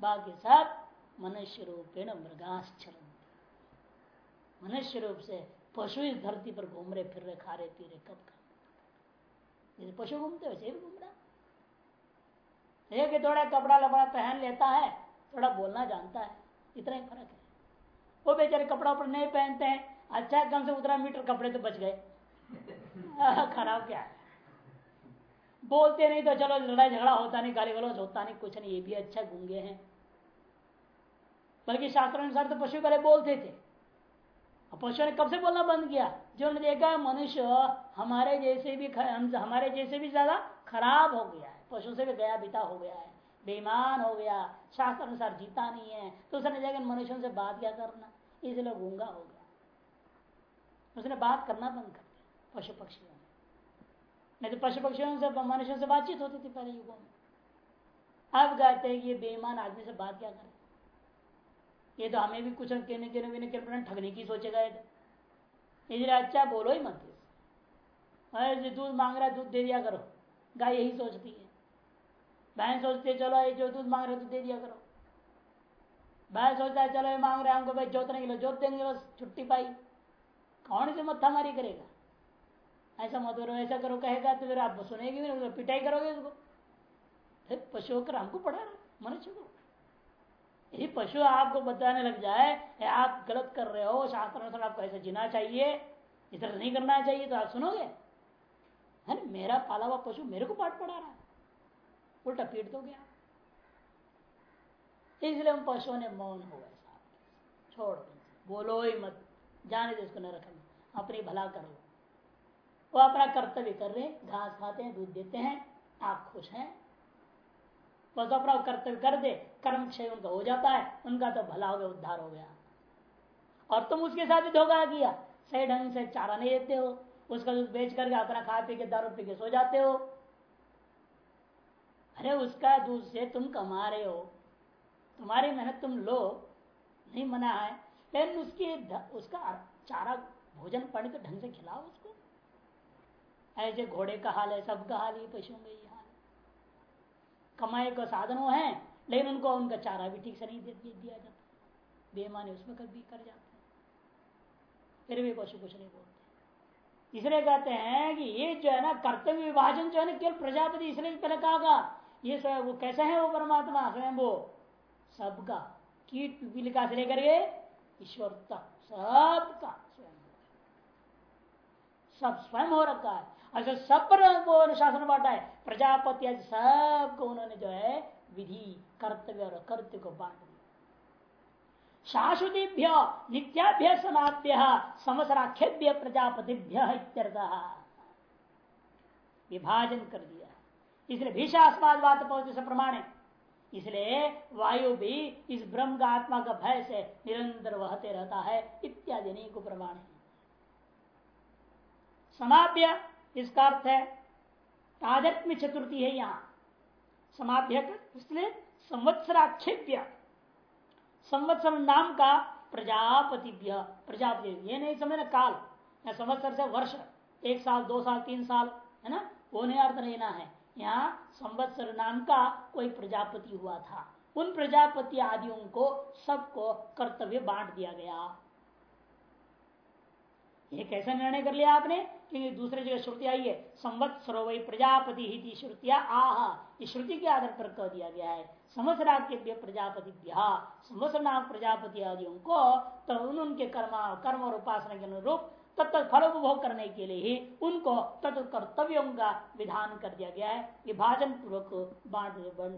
बाकी सब मनुष्य रूपेण मृगाश्चरण मनुष्य रूप से पशु इस धरती पर घूम रहे, फिर रहे, खा रहे, पी रहे, कब जैसे पशु घूमते वैसे भी घूम रहा एक थोड़ा कपड़ा लपड़ा पहन लेता है, थोड़ा बोलना जानता है, इतना ही फ़र्क है। वो बेचारे कपड़ा उपड़ा नहीं पहनते हैं अच्छा कम से उतना मीटर कपड़े तो बच गए। खराब क्या है? बोलते नहीं तो चलो लड़ाई झगड़ा होता नहीं, गाली गलौज होता नहीं, कुछ नहीं, ये भी अच्छा गूँगे हैं। बल्कि शास्त्र अनुसार तो पशु पहले बोलते थे। पशु ने कब से बोलना बंद किया? जो ने देखा, मनुष्य हमारे जैसे भी हमारे जैसे भी ज़्यादा खराब हो गया है। पशु से भी गया, बीता हो गया है। बेईमान हो गया। शास्त्र अनुसार जीता नहीं है। तो उसने देखा मनुष्यों से बात क्या करना? इसलिए गूँगा हो गया। उसने बात करना बंद कर दिया, पशु पक्षियों नहीं तो पशु पक्षियों से, मनुष्यों से बातचीत होती थी पहले युगों में। अब कहते हैं कि ये बेईमान आदमी से बात क्या करे? ये तो हमें भी कुछ कहने के ठगने की सोचेगा ये तो। इसलिए अच्छा बोलो ही मत जो, दूध मांग रहा है, दूध दे दिया करो। गाय यही सोचती है। बहन सोचती है, चलो ये जो दूध मांग रहे दूध दे दिया करो। भाई सोचता है, चलो ये मांग रहे हमको, भाई जोतने के लिए जोत देंगे बस छुट्टी पाई। कौन से मत्था मारी करेगा? ऐसा मत करो ऐसा करो, कहेगा तो फिर आप सुनेगी फिर पिटाई करोगे उसको। फिर पशु होकर हमको पढ़ा रहे मनुष्य को यही पशु आपको बताने लग जाए आप गलत कर रहे हो, शास्त्र अनुसार आपको ऐसा जीना चाहिए, इस तरह नहीं करना चाहिए तो आप सुनोगे? है मेरा पाला हुआ पशु मेरे को पाठ पढ़ा रहा है। उल्टा पीट तो गया इसलिए हम पशुओं ने मौन हो गए, साहब। छोड़ बोलो ही मत। जाने दे इसको न रखना अपनी भला कर। लो वो अपना कर्तव्य कर रहे घास खाते हैं, दूध देते हैं, आप खुश हैं। बस अपना कर्तव्य कर दे, कर्म क्षय उनका हो जाता है, उनका तो भला हो गया, उद्धार हो गया। और तुम उसके साथ भी धोखा किया, सही ढंग से चारा नहीं देते हो, उसका दूध बेच करके अपना खा पी के दारू पी के सो जाते हो। अरे उसका दूध से तुम कमा रहे हो। तुम्हारी मेहनत तुम लो, नहीं मना है। लेकिन उसकी उसका चारा, भोजन पानी तो ढंग से खिलाओ उसको। ऐसे घोड़े का हाल है, सबका हाल ही पशुओं का ही हाल कमाई का साधन वो है, लेकिन उनको उनका चारा भी ठीक से नहीं दिया जाता। बेमानी उसमें कभी कर जाते हैं। फिर भी पशु कुछ नहीं बोलते। इसलिए कहते हैं कि ये जो है ना, कर्तव्य विभाजन जो है ना, केवल प्रजापति, इसलिए पहले कहा ये सब वो कैसे है वो परमात्मा, स्वयं वो? सबका। कीट पिलिका से लेकर के ईश्वर तक, सबका स्वयं सब स्वयं हो रखा है। अच्छा सब पर वो अनुशासन बांटा है। प्रजापति आदि सबको उन्होंने जो है विधि, कर्तव्य और कर्तव्य को बांट दिया। शाश्वतीभ्य, नित्याभ्य सनाभ्य समसराख्यभ्य प्रजापतिभ्य विभाजन कर दिया। इसलिए भीषास्पाद बात पहुँचे से प्रमाण। है इसलिए वायु भी इस ब्रह्म का आत्मा का भय से निरंतर वहते रहता है, इत्यादि नहीं को प्रमाण। है समाप्य। इसका अर्थ है तादत्म्य चतुर्थी है यहाँ। समाप्य इसलिए संवत्सराक्षेप्य संवत्सर नाम का प्रजापति प्रजापति। ये नहीं समझना काल, या संवत्सर से वर्ष, एक साल, दो साल, तीन साल, है ना? वो नहीं अर्थ लेना है। यहाँ संवत्सर नाम का कोई प्रजापति हुआ था। उन प्रजापति आदियों को सबको कर्तव्य बांट दिया गया। ये कैसा निर्णय कर लिया आपने? क्योंकि दूसरे जगह श्रुति आई है संवत्सरो वही प्रजापति ही श्रुतिया आह। इस श्रुति के आधार पर कह दिया गया है समसराज्य प्रजापति संवत्सर नाम प्रजापति आदियों को तो उनके कर्म कर्म और उपासना के अनुरूप तत्त फल उपभोग करने के लिए ही उनको तत्व कर्तव्यों का विधान कर दिया गया है। विभाजन पूर्वक बांट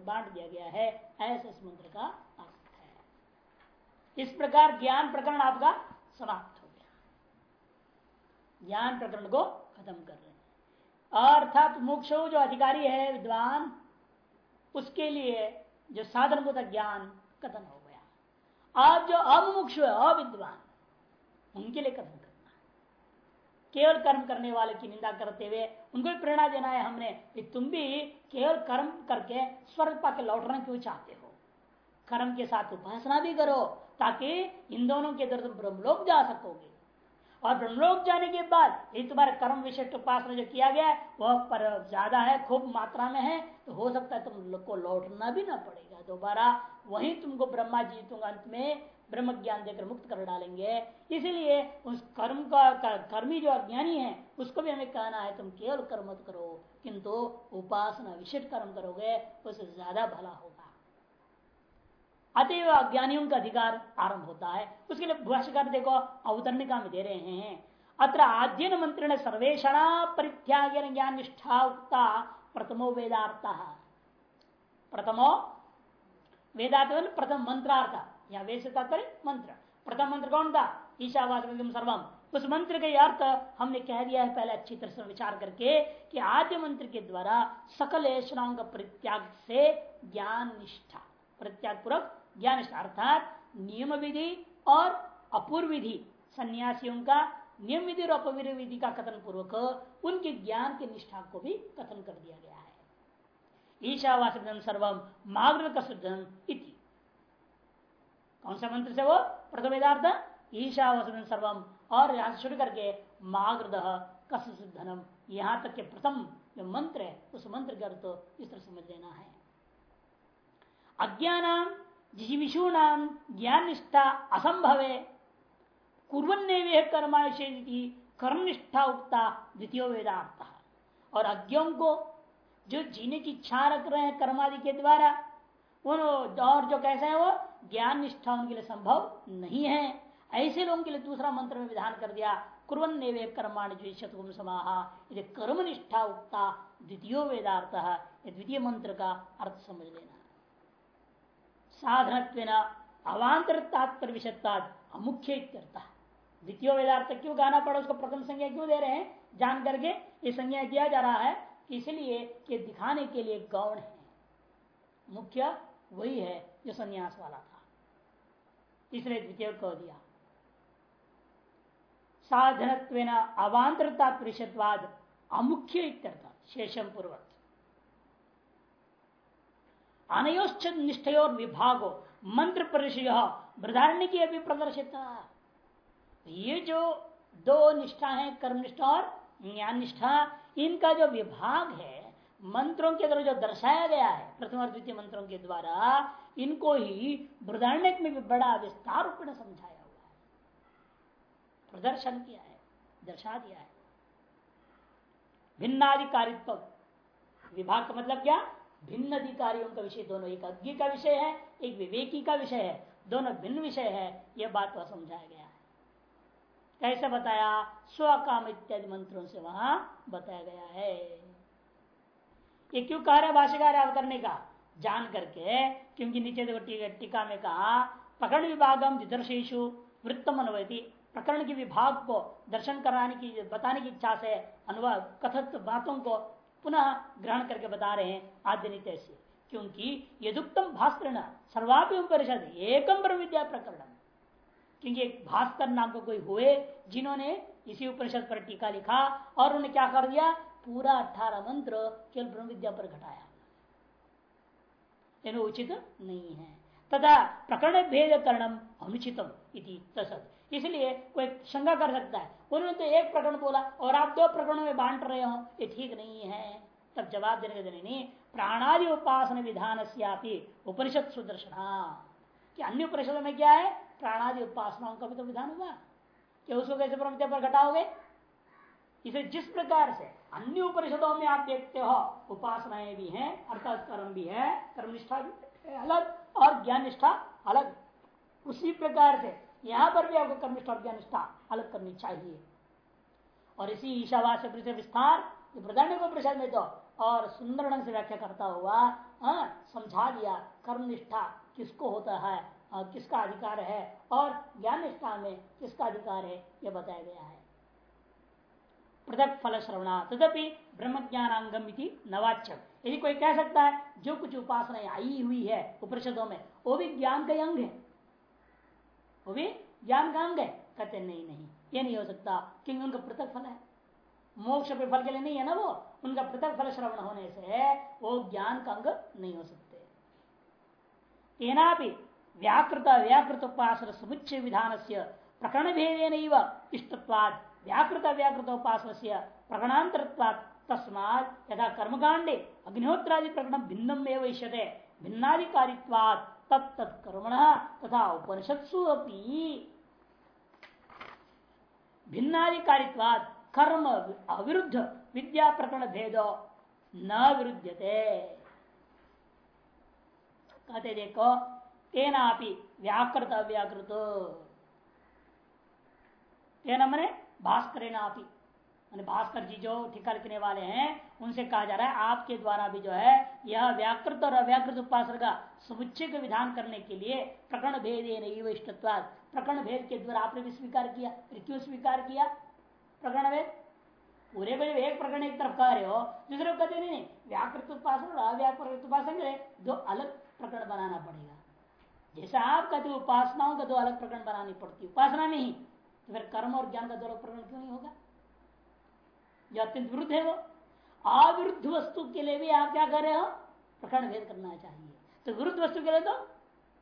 बांट दिया गया है, ऐसे इस मंत्र का अर्थ है। इस प्रकार ज्ञान प्रकरण आपका समाप्त ज्ञान प्रकरण को खत्म कर रहे हैं। अर्थात मोक्ष जो अधिकारी है, विद्वान, उसके लिए जो साधन को ज्ञान कथन हो गया। आप जो अमुक्ष अविद्वान, उनके लिए कथन करना केवल कर्म करने वाले की निंदा करते हुए उनको भी प्रेरणा देना है हमने कि तुम भी केवल कर्म करके स्वर्ग पा के लौटना क्यों चाहते हो? कर्म के साथ उपासना भी करो ताकि इन दोनों के दर्द ब्रह्मलोक जा सकोगे। और ब्रह्मलोक जाने के बाद ये तुम्हारे कर्म विशिष्ट उपासना जो किया गया वह पर ज़्यादा है, खूब मात्रा में है तो हो सकता है तुम को लौटना भी ना पड़ेगा। दोबारा वही तुमको ब्रह्मा जी तुम अंत में ब्रह्म ज्ञान देकर मुक्त कर डालेंगे। इसीलिए उस कर्म का, कर्मी जो अज्ञानी है, उसको भी हमें कहना है, तुम केवल कर्म मत करो, किंतु उपासना, विशिष्ट कर्म करोगे, उससे ज़्यादा भला होगा। अतएव अज्ञानियों का अधिकार आरंभ होता है। उसके लिए भाष्यकार देखो, अवतरणिका में दे रहे हैं। अत्र आद्यन ने सर्वेषणा परित्याग ज्ञान निष्ठा उक्ता प्रथमो वेदार्थ। प्रथमो वेदार्थ प्रथम मंत्रार्थ। या वेद से तात्पर्य मंत्र। प्रथम मंत्र कौन था? ईशावास सर्वम। उस मंत्र के अर्थ हमने कह दिया है पहले अच्छी तरह से विचार करके कि आद्य मंत्र के द्वारा सकल का परित्याग से ज्ञान निष्ठा। परित्याग पूर्वक ज्ञान अर्थात नियम विधि और अपूर्व विधि सन्यासियों का नियम विधि और अपवीर विधि का कथन पूर्वक उनके ज्ञान की निष्ठा को भी कथन कर दिया गया है। ईशावास सर्वम माग्र का इति। कौन सा मंत्र से वो? प्रथम वेदार्थ ईशा वसुन सर्वम और यहाँ से शुरू करके माग्रद कस धनम यहाँ तक के प्रथम जो मंत्र है, उस मंत्र के अर्थ इस तरह समझ लेना है। अज्ञान जिविषु नाम ज्ञान निष्ठा असंभव है कुरन्ने कर्माशय कर्म निष्ठा उगता द्वितीय वेदार्थ और अज्ञों को जो जीने की इच्छा रख रहे हैं कर्मादि के द्वारा, उन और जो कैसे है वो ज्ञान निष्ठा उनके लिए संभव नहीं है। ऐसे लोगों के लिए दूसरा मंत्र में विधान कर दिया कुरन नेवे कर्माण शतुम समाहा। कर्म निष्ठा उक्ता द्वितीय वेदार्थ द्वितीय मंत्र का अर्थ समझ लेना। साधन अवान्तर तात्पर्य विषयत्वाद अमुख्य द्वितीय वेदार्थ क्यों गाना पड़ा, उसको प्रथम संज्ञा क्यों दे रहे हैं? जान करके ये संज्ञा दिया जा रहा है इसलिए कि दिखाने के लिए गौण है। मुख्य वही है जो संन्यास वाला था। इसलिए द्वितीय कह दिया। साधन अवान्तरता परिषदवाद अमुख्य शेषम पूर्वक। अनयोश्च निष्ठयोर विभागो। मंत्र परिषय की अभी प्रदर्शित। ये जो दो निष्ठा है, कर्मनिष्ठा और ज्ञान निष्ठा इनका जो विभाग है, मंत्रों के द्वारा जो दर्शाया गया है, प्रथम और द्वितीय मंत्रों के द्वारा, इनको ही बृदारण्य में भी बड़ा विस्तार रूप में समझाया हुआ है। प्रदर्शन किया है, दर्शा दिया है। भिन्नाधिकारित्व। विभाग का मतलब क्या? भिन्न अधिकारियों का विषय, दोनों एक अज्ञ का विषय है, एक विवेकी का विषय है, दोनों भिन्न विषय है यह बात तो समझाया गया है। कैसे बताया? स्वकाम इत्यादि मंत्रों से वहाँ बताया गया है। ये क्यों कह रहे करने का? जान करके, क्योंकि नीचे देखो टीका में कहा, प्रकरण विभागम दिदर्शेशु वृत्तम प्रकरण के विभाग को दर्शन कराने की, बताने की इच्छा से, अनुभव, कथित बातों को पुनः ग्रहण करके बता रहे हैं आद्य नित्य से, क्योंकि यदुक्तम भास्कर सर्वापि उपरिषद एकम ब्रह्म विद्या प्रकरण क्योंकि एक भास्कर नाम को कोई हुए जिन्होंने इसी उपनिषद पर टीका लिखा और उन्होंने क्या कर दिया? पूरा अठारह मंत्र केवल ब्रह्म विद्या पर घटाया। उचित नहीं है। तथा प्रकरण भेद करणम अनुचितम तसद इसलिए कोई शंका कर सकता है। उन्होंने तो एक प्रकरण बोला, और आप दो प्रकरणों में बांट रहे हो, ये ठीक नहीं है। तब जवाब देने के नहीं, प्राणादि उपासना विधान उपनिषद सुदर्शना। कि अन्य उपनिषदों में क्या है? प्राणादि उपासनाओं का भी तो विधान हुआ। क्या उसको कैसे ब्रह्मत्या पर घटाओगे? इसे जिस प्रकार से अन्य उपनिषदों में आप देखते हो, उपासनाएँ भी हैं, अर्थात कर्म भी है कर्म निष्ठा भी अलग, और ज्ञान निष्ठा अलग। उसी प्रकार से यहाँ पर भी आपको कर्म निष्ठा और ज्ञान निष्ठा अलग करनी चाहिए। और इसी ईशावास विस्तार को प्रसाद में दो। और सुंदर ढंग से व्याख्या करता हुआ हाँ, समझा दिया कर्मनिष्ठा किसको होता है आ, किसका अधिकार है और ज्ञान निष्ठा में किसका अधिकार है यह बताया गया है। पृथक फल श्रवणा तदपि ब्रह्म ज्ञानांगम नवाच्य यदि कोई कह सकता है जो कुछ उपासना आई हुई है उपनिषदों में वो भी ज्ञान का अंग है। वो भी ज्ञान का अंग है कहते, नहीं नहीं, ये नहीं हो सकता, क्योंकि उनका पृथक फल है। मोक्ष फल के लिए नहीं है ना वो? उनका पृथक फल श्रवण होने से वो ज्ञान का अंग नहीं हो सकते। तेना व्याकृत व्याकृत उपासना समुच्चय विधान से प्रकरण भेदे इष्टत्वाद व्याकृत व्याकृत उपासन से प्रकरणांतर तस्मात यथा कर्मकांडे अग्निहोत्रादि प्रकरण भिन्नम एवश्यते भिन्नाधिकारित्वाद तत्कर्मण तथा उपनिषत्सु भिन्नाधिकारित्वाद कर्म अविरुद्ध विद्या प्रकरण भेद न विरुद्धते कहते देखो तेना व्याकृत अव्याकृत तेना मने भास्कर भास्कर जी जो ठिका लिखने वाले हैं उनसे कहा जा रहा है, आपके द्वारा भी जो है, यह व्याकृत और अव्याकृत उपासना का समुच्चय का विधान करने के लिए प्रकरण भेद इष्टत्वाद। प्रकरण भेद के द्वारा आपने भी स्वीकार किया, फिर क्यों स्वीकार किया? प्रकरण भेद? पूरे को एक प्रकरण एक तरफ़ कह रहे हो, दूसरे कहते नहीं व्याकृत उपासना और अव्याकृत उपासना दो अलग प्रकरण बनाना पड़ेगा। जैसा आप कहते उपासनाओं का दो अलग प्रकरण बनानी पड़ती उपासना में ही तो फिर कर्म और ज्ञान का दोनों प्रकरण क्यों नहीं होगा? जो अत्यंत विरुद्ध है वो। अविरुद्ध वस्तु के लिए भी आप क्या कर रहे हो? प्रकरण भेद करना चाहिए। तो विरुद्ध वस्तु के लिए तो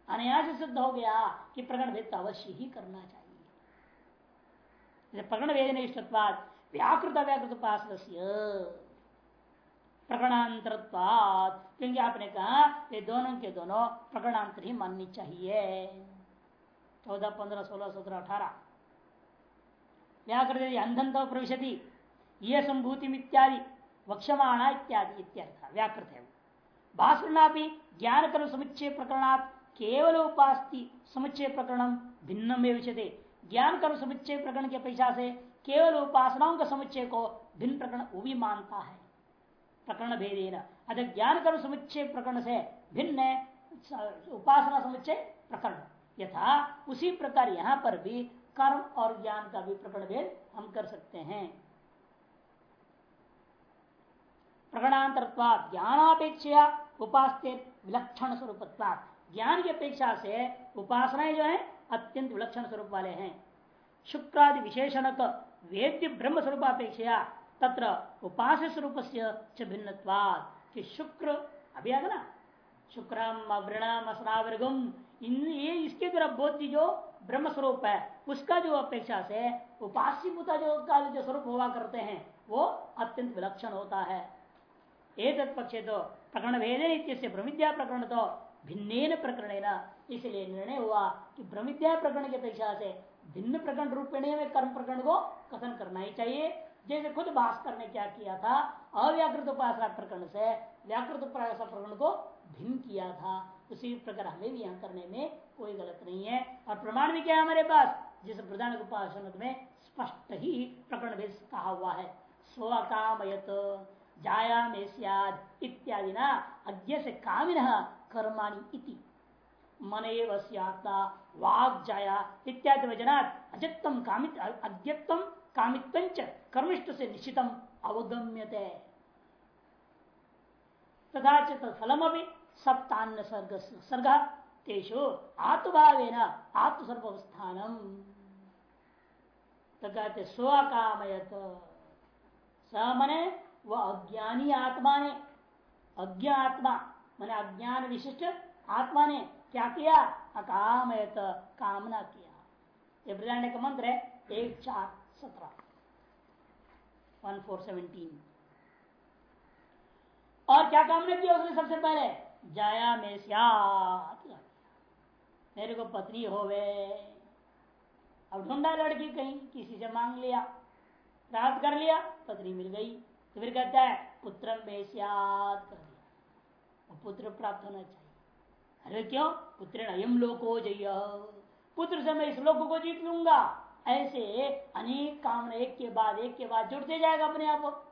अनायास सिद्ध हो गया कि प्रकरण भेद तो अवश्य ही करना चाहिए। प्रकरण भेद निष्ठत्वाद, व्याकृत व्याकृत उपास प्रकरणांतर क्योंकि आपने कहा ये दोनों के दोनों प्रकरणांतर ही माननी चाहिए। चौदह, पंद्रह, सोलह, सत्रह, अठारह। व्याकृत अंधन तो प्रविशति, ये संभूति इत्यादि वक्षमाणा इत्यादि इत्यर्थ व्याकृत है भाषणा भी ज्ञान कर्म समुच्चय प्रकरणात् केवल उपास्ति समुच्चय प्रकरण भिन्न में विषय ज्ञान कर्म समुच्चय प्रकरण की अपेक्षा से केवल उपासनाओं का समुच्चय को भिन्न प्रकरण वो भी मानता है। प्रकरण भेदेन। अतः ज्ञान कर्म समुच्चय प्रकरण से भिन्न है उपासना समुच्चय प्रकरण। यथा उसी प्रकार यहाँ पर भी कर्म और ज्ञान का भी प्रकरण भेद हम कर सकते हैं। प्रकरणांतर ज्ञानापेक्षा उपास्य विलक्षण स्वरूप ज्ञान की अपेक्षा से उपासनाएँ जो है, अत्यंत विलक्षण स्वरूप वाले हैं। शुक्रादि विशेषण वेद्य ब्रह्म स्वरूप अपेक्षा तत्र उपास स्वरूप से भिन्न कि शुक्र, अभी आगे ना? शुक्रम अवृणम अस्नावर्गम इन ये इसके द्वारा बोध जो ब्रह्म स्वरूप है, उसका जो अपेक्षा से उपास्य जो का जो स्वरूप हुआ करते हैं, वो अत्यंत विलक्षण होता है। एक पक्ष तो प्रकरण भेदे ब्रह्मविद्या प्रकरण तो भिन्न प्रकरण इसलिए निर्णय हुआ कि ब्रह्मविद्या प्रकरण की अपेक्षा से भिन्न प्रकरण रूपेण में कर्म प्रकरण को कथन करना ही चाहिए। जैसे खुद भास्कर ने क्या किया था? अव्याकृत उपासना प्रकरण से व्याकृत उपासना प्रकरण को भिन्न किया था। उसी प्रकार हमें भी यहाँ करने में कोई गलत नहीं है। और प्रमाण भी क्या है हमारे पास? जिस प्रधान उपासन में स्पष्ट ही प्रकरण भेद कहा हुआ है। स्वकामयत जाया में सियाद इत्यादि ना अज्ञ से कामिन कर्माणी इति। मन एवत्मा वाग जाया इत्यादि वजनात् अजत्तम कामित अद्यत्तम कामित कर्मिष्ट से निश्चितम अवगम्यते। तथा फलम अभी सप्तान्न सर्ग सर्ग तेषु आत्मभाव आत्मसर्वस्थानम तो कहते स्वकामयत स मने वह अज्ञानी आत्मा ने, अज्ञ आत्मा, मैंने अज्ञान विशिष्ट आत्मा ने क्या किया? अकामयत कामना किया। ये बृहण्य का मंत्र है, एक चार सत्रह। One four seventeen. और क्या कामना किया उसने सबसे पहले? जाया में मेरे को पत्नी होवे अब ढूंढा लड़की कहीं, किसी से मांग लिया। प्राप्त कर लिया पत्नी मिल गई। तो फिर कहता है, पुत्र में पुत्र प्राप्त होना चाहिए। अरे क्यों? पुत्र अयम लोको जय। पुत्र से मैं इस लोक को जीत लूँगा। ऐसे अनेक कामना एक के बाद एक के बाद जुड़ते जाएगा अपने आप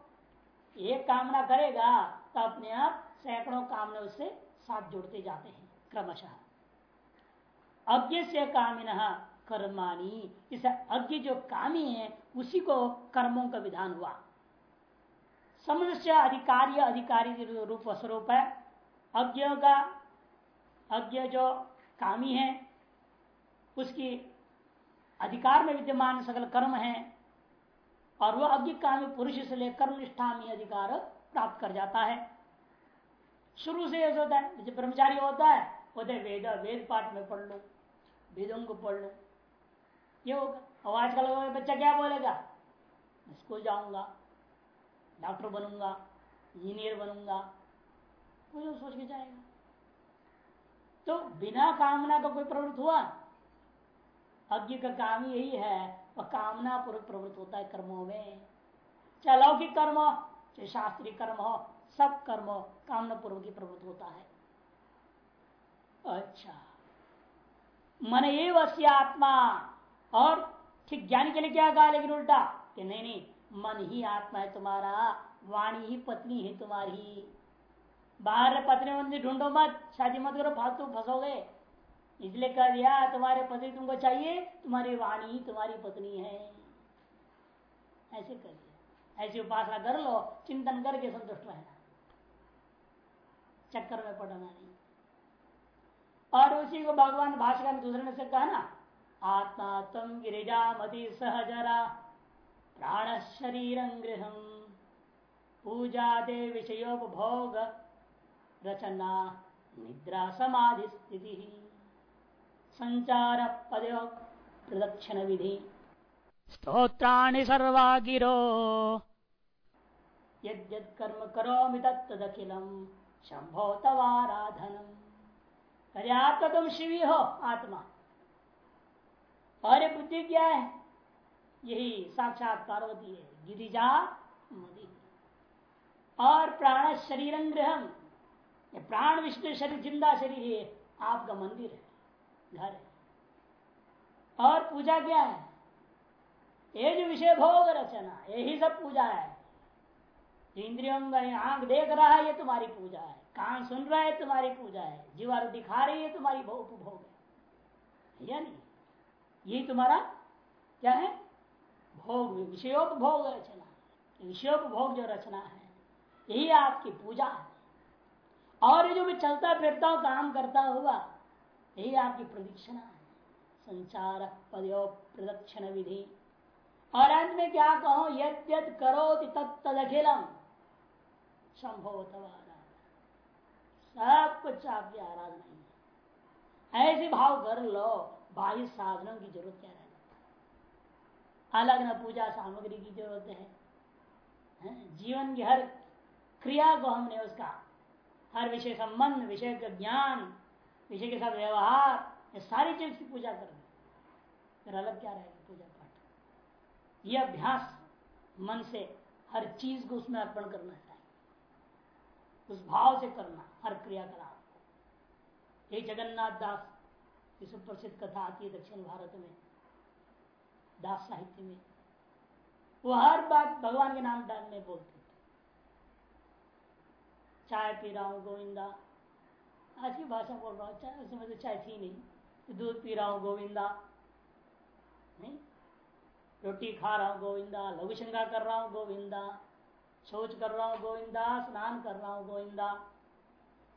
एक कामना करेगा तो अपने आप सैकड़ों कामना उससे साथ जुड़ते जाते हैं, क्रमशः। अज्ञ से कामिन कर्माणी। इस अज्ञ जो कामी है, उसी को कर्मों का विधान हुआ। समझ अधिकारी अधिकारी रूप स्वरूप है। अज्ञ का अज्ञ जो कामी है, उसकी अधिकार में विद्यमान सकल कर्म है और वह अज्ञ कामी पुरुष से लेकर निष्ठा में अधिकार प्राप्त कर जाता है। शुरू से ऐसा होता है जैसे ब्रह्मचारी होता है होते वेद वेद पाठ में पढ़ लो, वेदों को पढ़ लो। ये होगा और आजकल बच्चा क्या बोलेगा? स्कूल जाऊँगा। डॉक्टर बनूँगा, इंजीनियर बनूँगा, कोई सोच के जाएगा। तो बिना कामना का कोई प्रवृत्त हुआ? अज्ञ का काम यही है वह कामना पूर्वक प्रवृत्त होता है कर्मों में। चाहे लौकिक कर्म हो, चाहे शास्त्रीय कर्म हो, सब कर्म कामना पूर्वक ही प्रवृत्त होता है। अच्छा। मन एवं आत्मा, और ठीक ज्ञानी के लिए क्या कहा, लेकिन उल्टा? कि नहीं नहीं मन ही आत्मा है तुम्हारा, वाणी ही पत्नी है तुम्हारी। बाहर पत्नी मंदिर ढूंढो मत, शादी मत करो, फालतू फंसोगे। इसलिए कह दिया, तुम्हारे पति तुमको चाहिए, तुम्हारी वाणी ही तुम्हारी पत्नी है। ऐसे कर दिया। ऐसी उपासना कर लो, चिंतन करके संतुष्ट रहना। चक्कर में पड़ना नहीं। और उसी को भगवान भाषा दूसरे ने से कहा ना, आत्मा तुम गिरिजा मति सहजरा। प्राण शरीर गृह पूजा दे विषयोपभोग रचना निद्रा समाधि स्थिति संचार पदो प्रदक्षिण विधि स्तोत्राणि सर्वा गिरो यद कर्म करोमि तत्तदखिलम शंभो तवाराधनम पर्याप्त तुम शिवी हो आत्मा। और बुद्धि क्या है? यही साक्षात पार्वती है। गिरिजा मोदी और प्राण शरीर प्राण विष्णु शरीर ज़िंदा शरीर है आपका मंदिर है, घर है। और पूजा क्या है? ये जो विषय भोग रचना यही सब पूजा है। इंद्रियों का आँख देख रहा है, ये तुम्हारी पूजा है। कान सुन रहा है तुम्हारी पूजा है। जीवा दिखा रही है तुम्हारी उपभोग है। यही तुम्हारा क्या है? भोग, विषयोपभोग रचना। विषयोपभोग जो रचना है, यही आपकी पूजा है। और ये जो मैं चलता फिरता हूँ, काम करता हुआ, यही आपकी प्रदीक्षिणा है। संचार पदो प्रदक्षिण विधि। और अंत में क्या कहो यद यद करो तत्तखिलम संभव सब कुछ आपकी आराधना है ऐसे भाव कर लो, बाह्य साधनों की ज़रूरत क्या रहना अलग न पूजा सामग्री की ज़रूरत है। जीवन की हर क्रिया को हमने उसका, हर विषय संबंध विषय का ज्ञान, विषय के साथ व्यवहार, ये सारी चीज़ की पूजा करनी फिर अलग क्या रहेगा पूजा पाठ? यह अभ्यास मन से हर चीज़ को उसमें अर्पण करना चाहिए उस भाव से करना, हर क्रियाकलाप ये जगन्नाथ दास की सुप्रसिद्ध कथा आती है दक्षिण भारत में। दास साहित्य में। वो हर बात भगवान के नाम डालने बोलते थे। चाय पी रहा हूँ, गोविंदा। आज की भाषा बोल रहा हूँ, चाय उसमें तो चाय थी नहीं। दूध पी रहा हूँ, गोविंदा। नहीं? रोटी खा रहा हूँ, गोविंदा। लघु श्रृंगार कर रहा हूँ, गोविंदा। शौच कर रहा हूँ, गोविंदा। स्नान कर रहा हूँ, गोविंदा।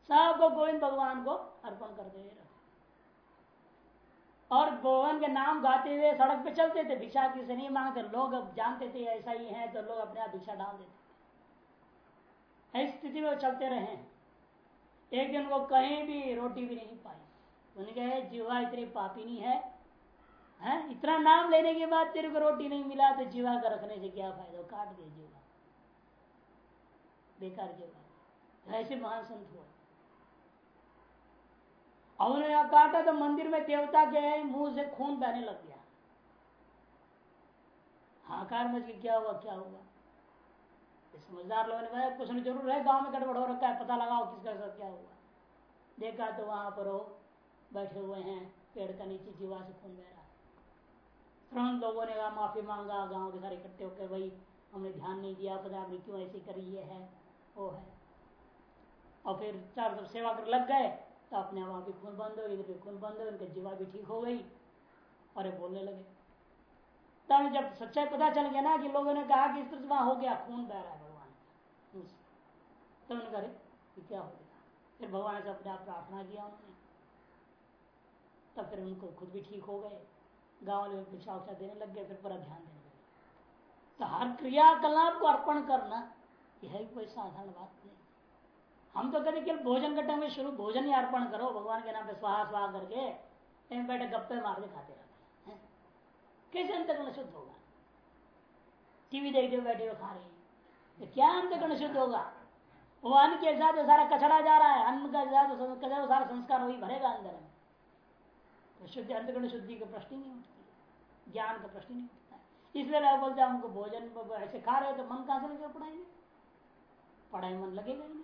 सबको गोविंद भगवान को अर्पण कर दे और गोवन के नाम गाते हुए सड़क पे चलते थे, भिक्षा किसी नहीं मांगते। लोग अब जानते थे, ऐसा ही है तो लोग अपने आप भिक्षा डाल देते ऐसी स्थिति में वो चलते रहे। एक दिन वो कहीं भी रोटी भी नहीं पाई। उन्हें कहे जीवा, इतनी पापी नहीं है, हैं? इतना नाम लेने के बाद तेरे को रोटी नहीं मिला तो जीवा का रखने से क्या फ़ायदा? काट दे जीवा। बेकार जीवा। ऐसे महान संत हुआ और उन्होंने काटा तो मंदिर में देवता के मुँह से खून बहने लग गया। हाकार मच के क्या हुआ क्या हुआ? समझदार लोगों ने बताया कुछ ज़रूर है, गाँव में गड़बड़ हो रखा है, पता लगाओ किसका साथ क्या हुआ। देखा तो वहाँ पर बैठे हुए हैं, पेड़ का नीचे जीवा से खून बह रहा तुरंत लोगों ने माफ़ी मांगा, गाँव के सारे इकट्ठे होकर, भाई, हमने ध्यान नहीं दिया, पता आपने क्यों ऐसी करी है, वो है। और फिर चार सब सेवा कर लग गए। तो अपने वहाँ भी खून बंद हो इधर भी खून बंद हो इनका जीवा भी ठीक हो गई। और ये बोलने लगे। तब जब सच्चाई पता चल गया ना कि लोगों ने कहा कि इस तरह वहाँ हो गया, खून बह रहा है भगवान। तब उन्होंने कहा क्या हो गया? फिर भगवान से अपने आप प्रार्थना किया उन्होंने। तब फिर उनको खुद भी ठीक हो गए। गाँव वाले भिक्षा उक्षा देने लग गए, फिर पूरा ध्यान देने लगे। तो हर क्रियाकलाप को अर्पण करना, यह कोई साधारण बात नहीं। हम तो कहते केवल भोजन के टाइम में शुरू भोजन ही अर्पण करो, भगवान के नाम पे स्वाहा स्वाहा करके बैठे गप्पे मार के खाते रहते हैं? कैसे अंतकरण शुद्ध होगा? टीवी देखते हुए बैठे हुए खा रहे तो क्या अंतकरण शुद्ध होगा? वो अन्न के साथ सारा कचरा जा रहा है, अन्न का साथ कचरा, सारा संस्कार वही भरेगा अंदर में। तो शुद्ध अंतकरण शुद्धि का प्रश्न नहीं उठती, ज्ञान का प्रश्न नहीं उठता। इसलिए लोग बोलते हमको भोजन ऐसे खा रहे हो तो मन कहाँ से लगे पढ़ाई में। पढ़ाई मन लगेगा ही नहीं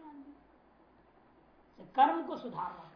कर्म को सुधारना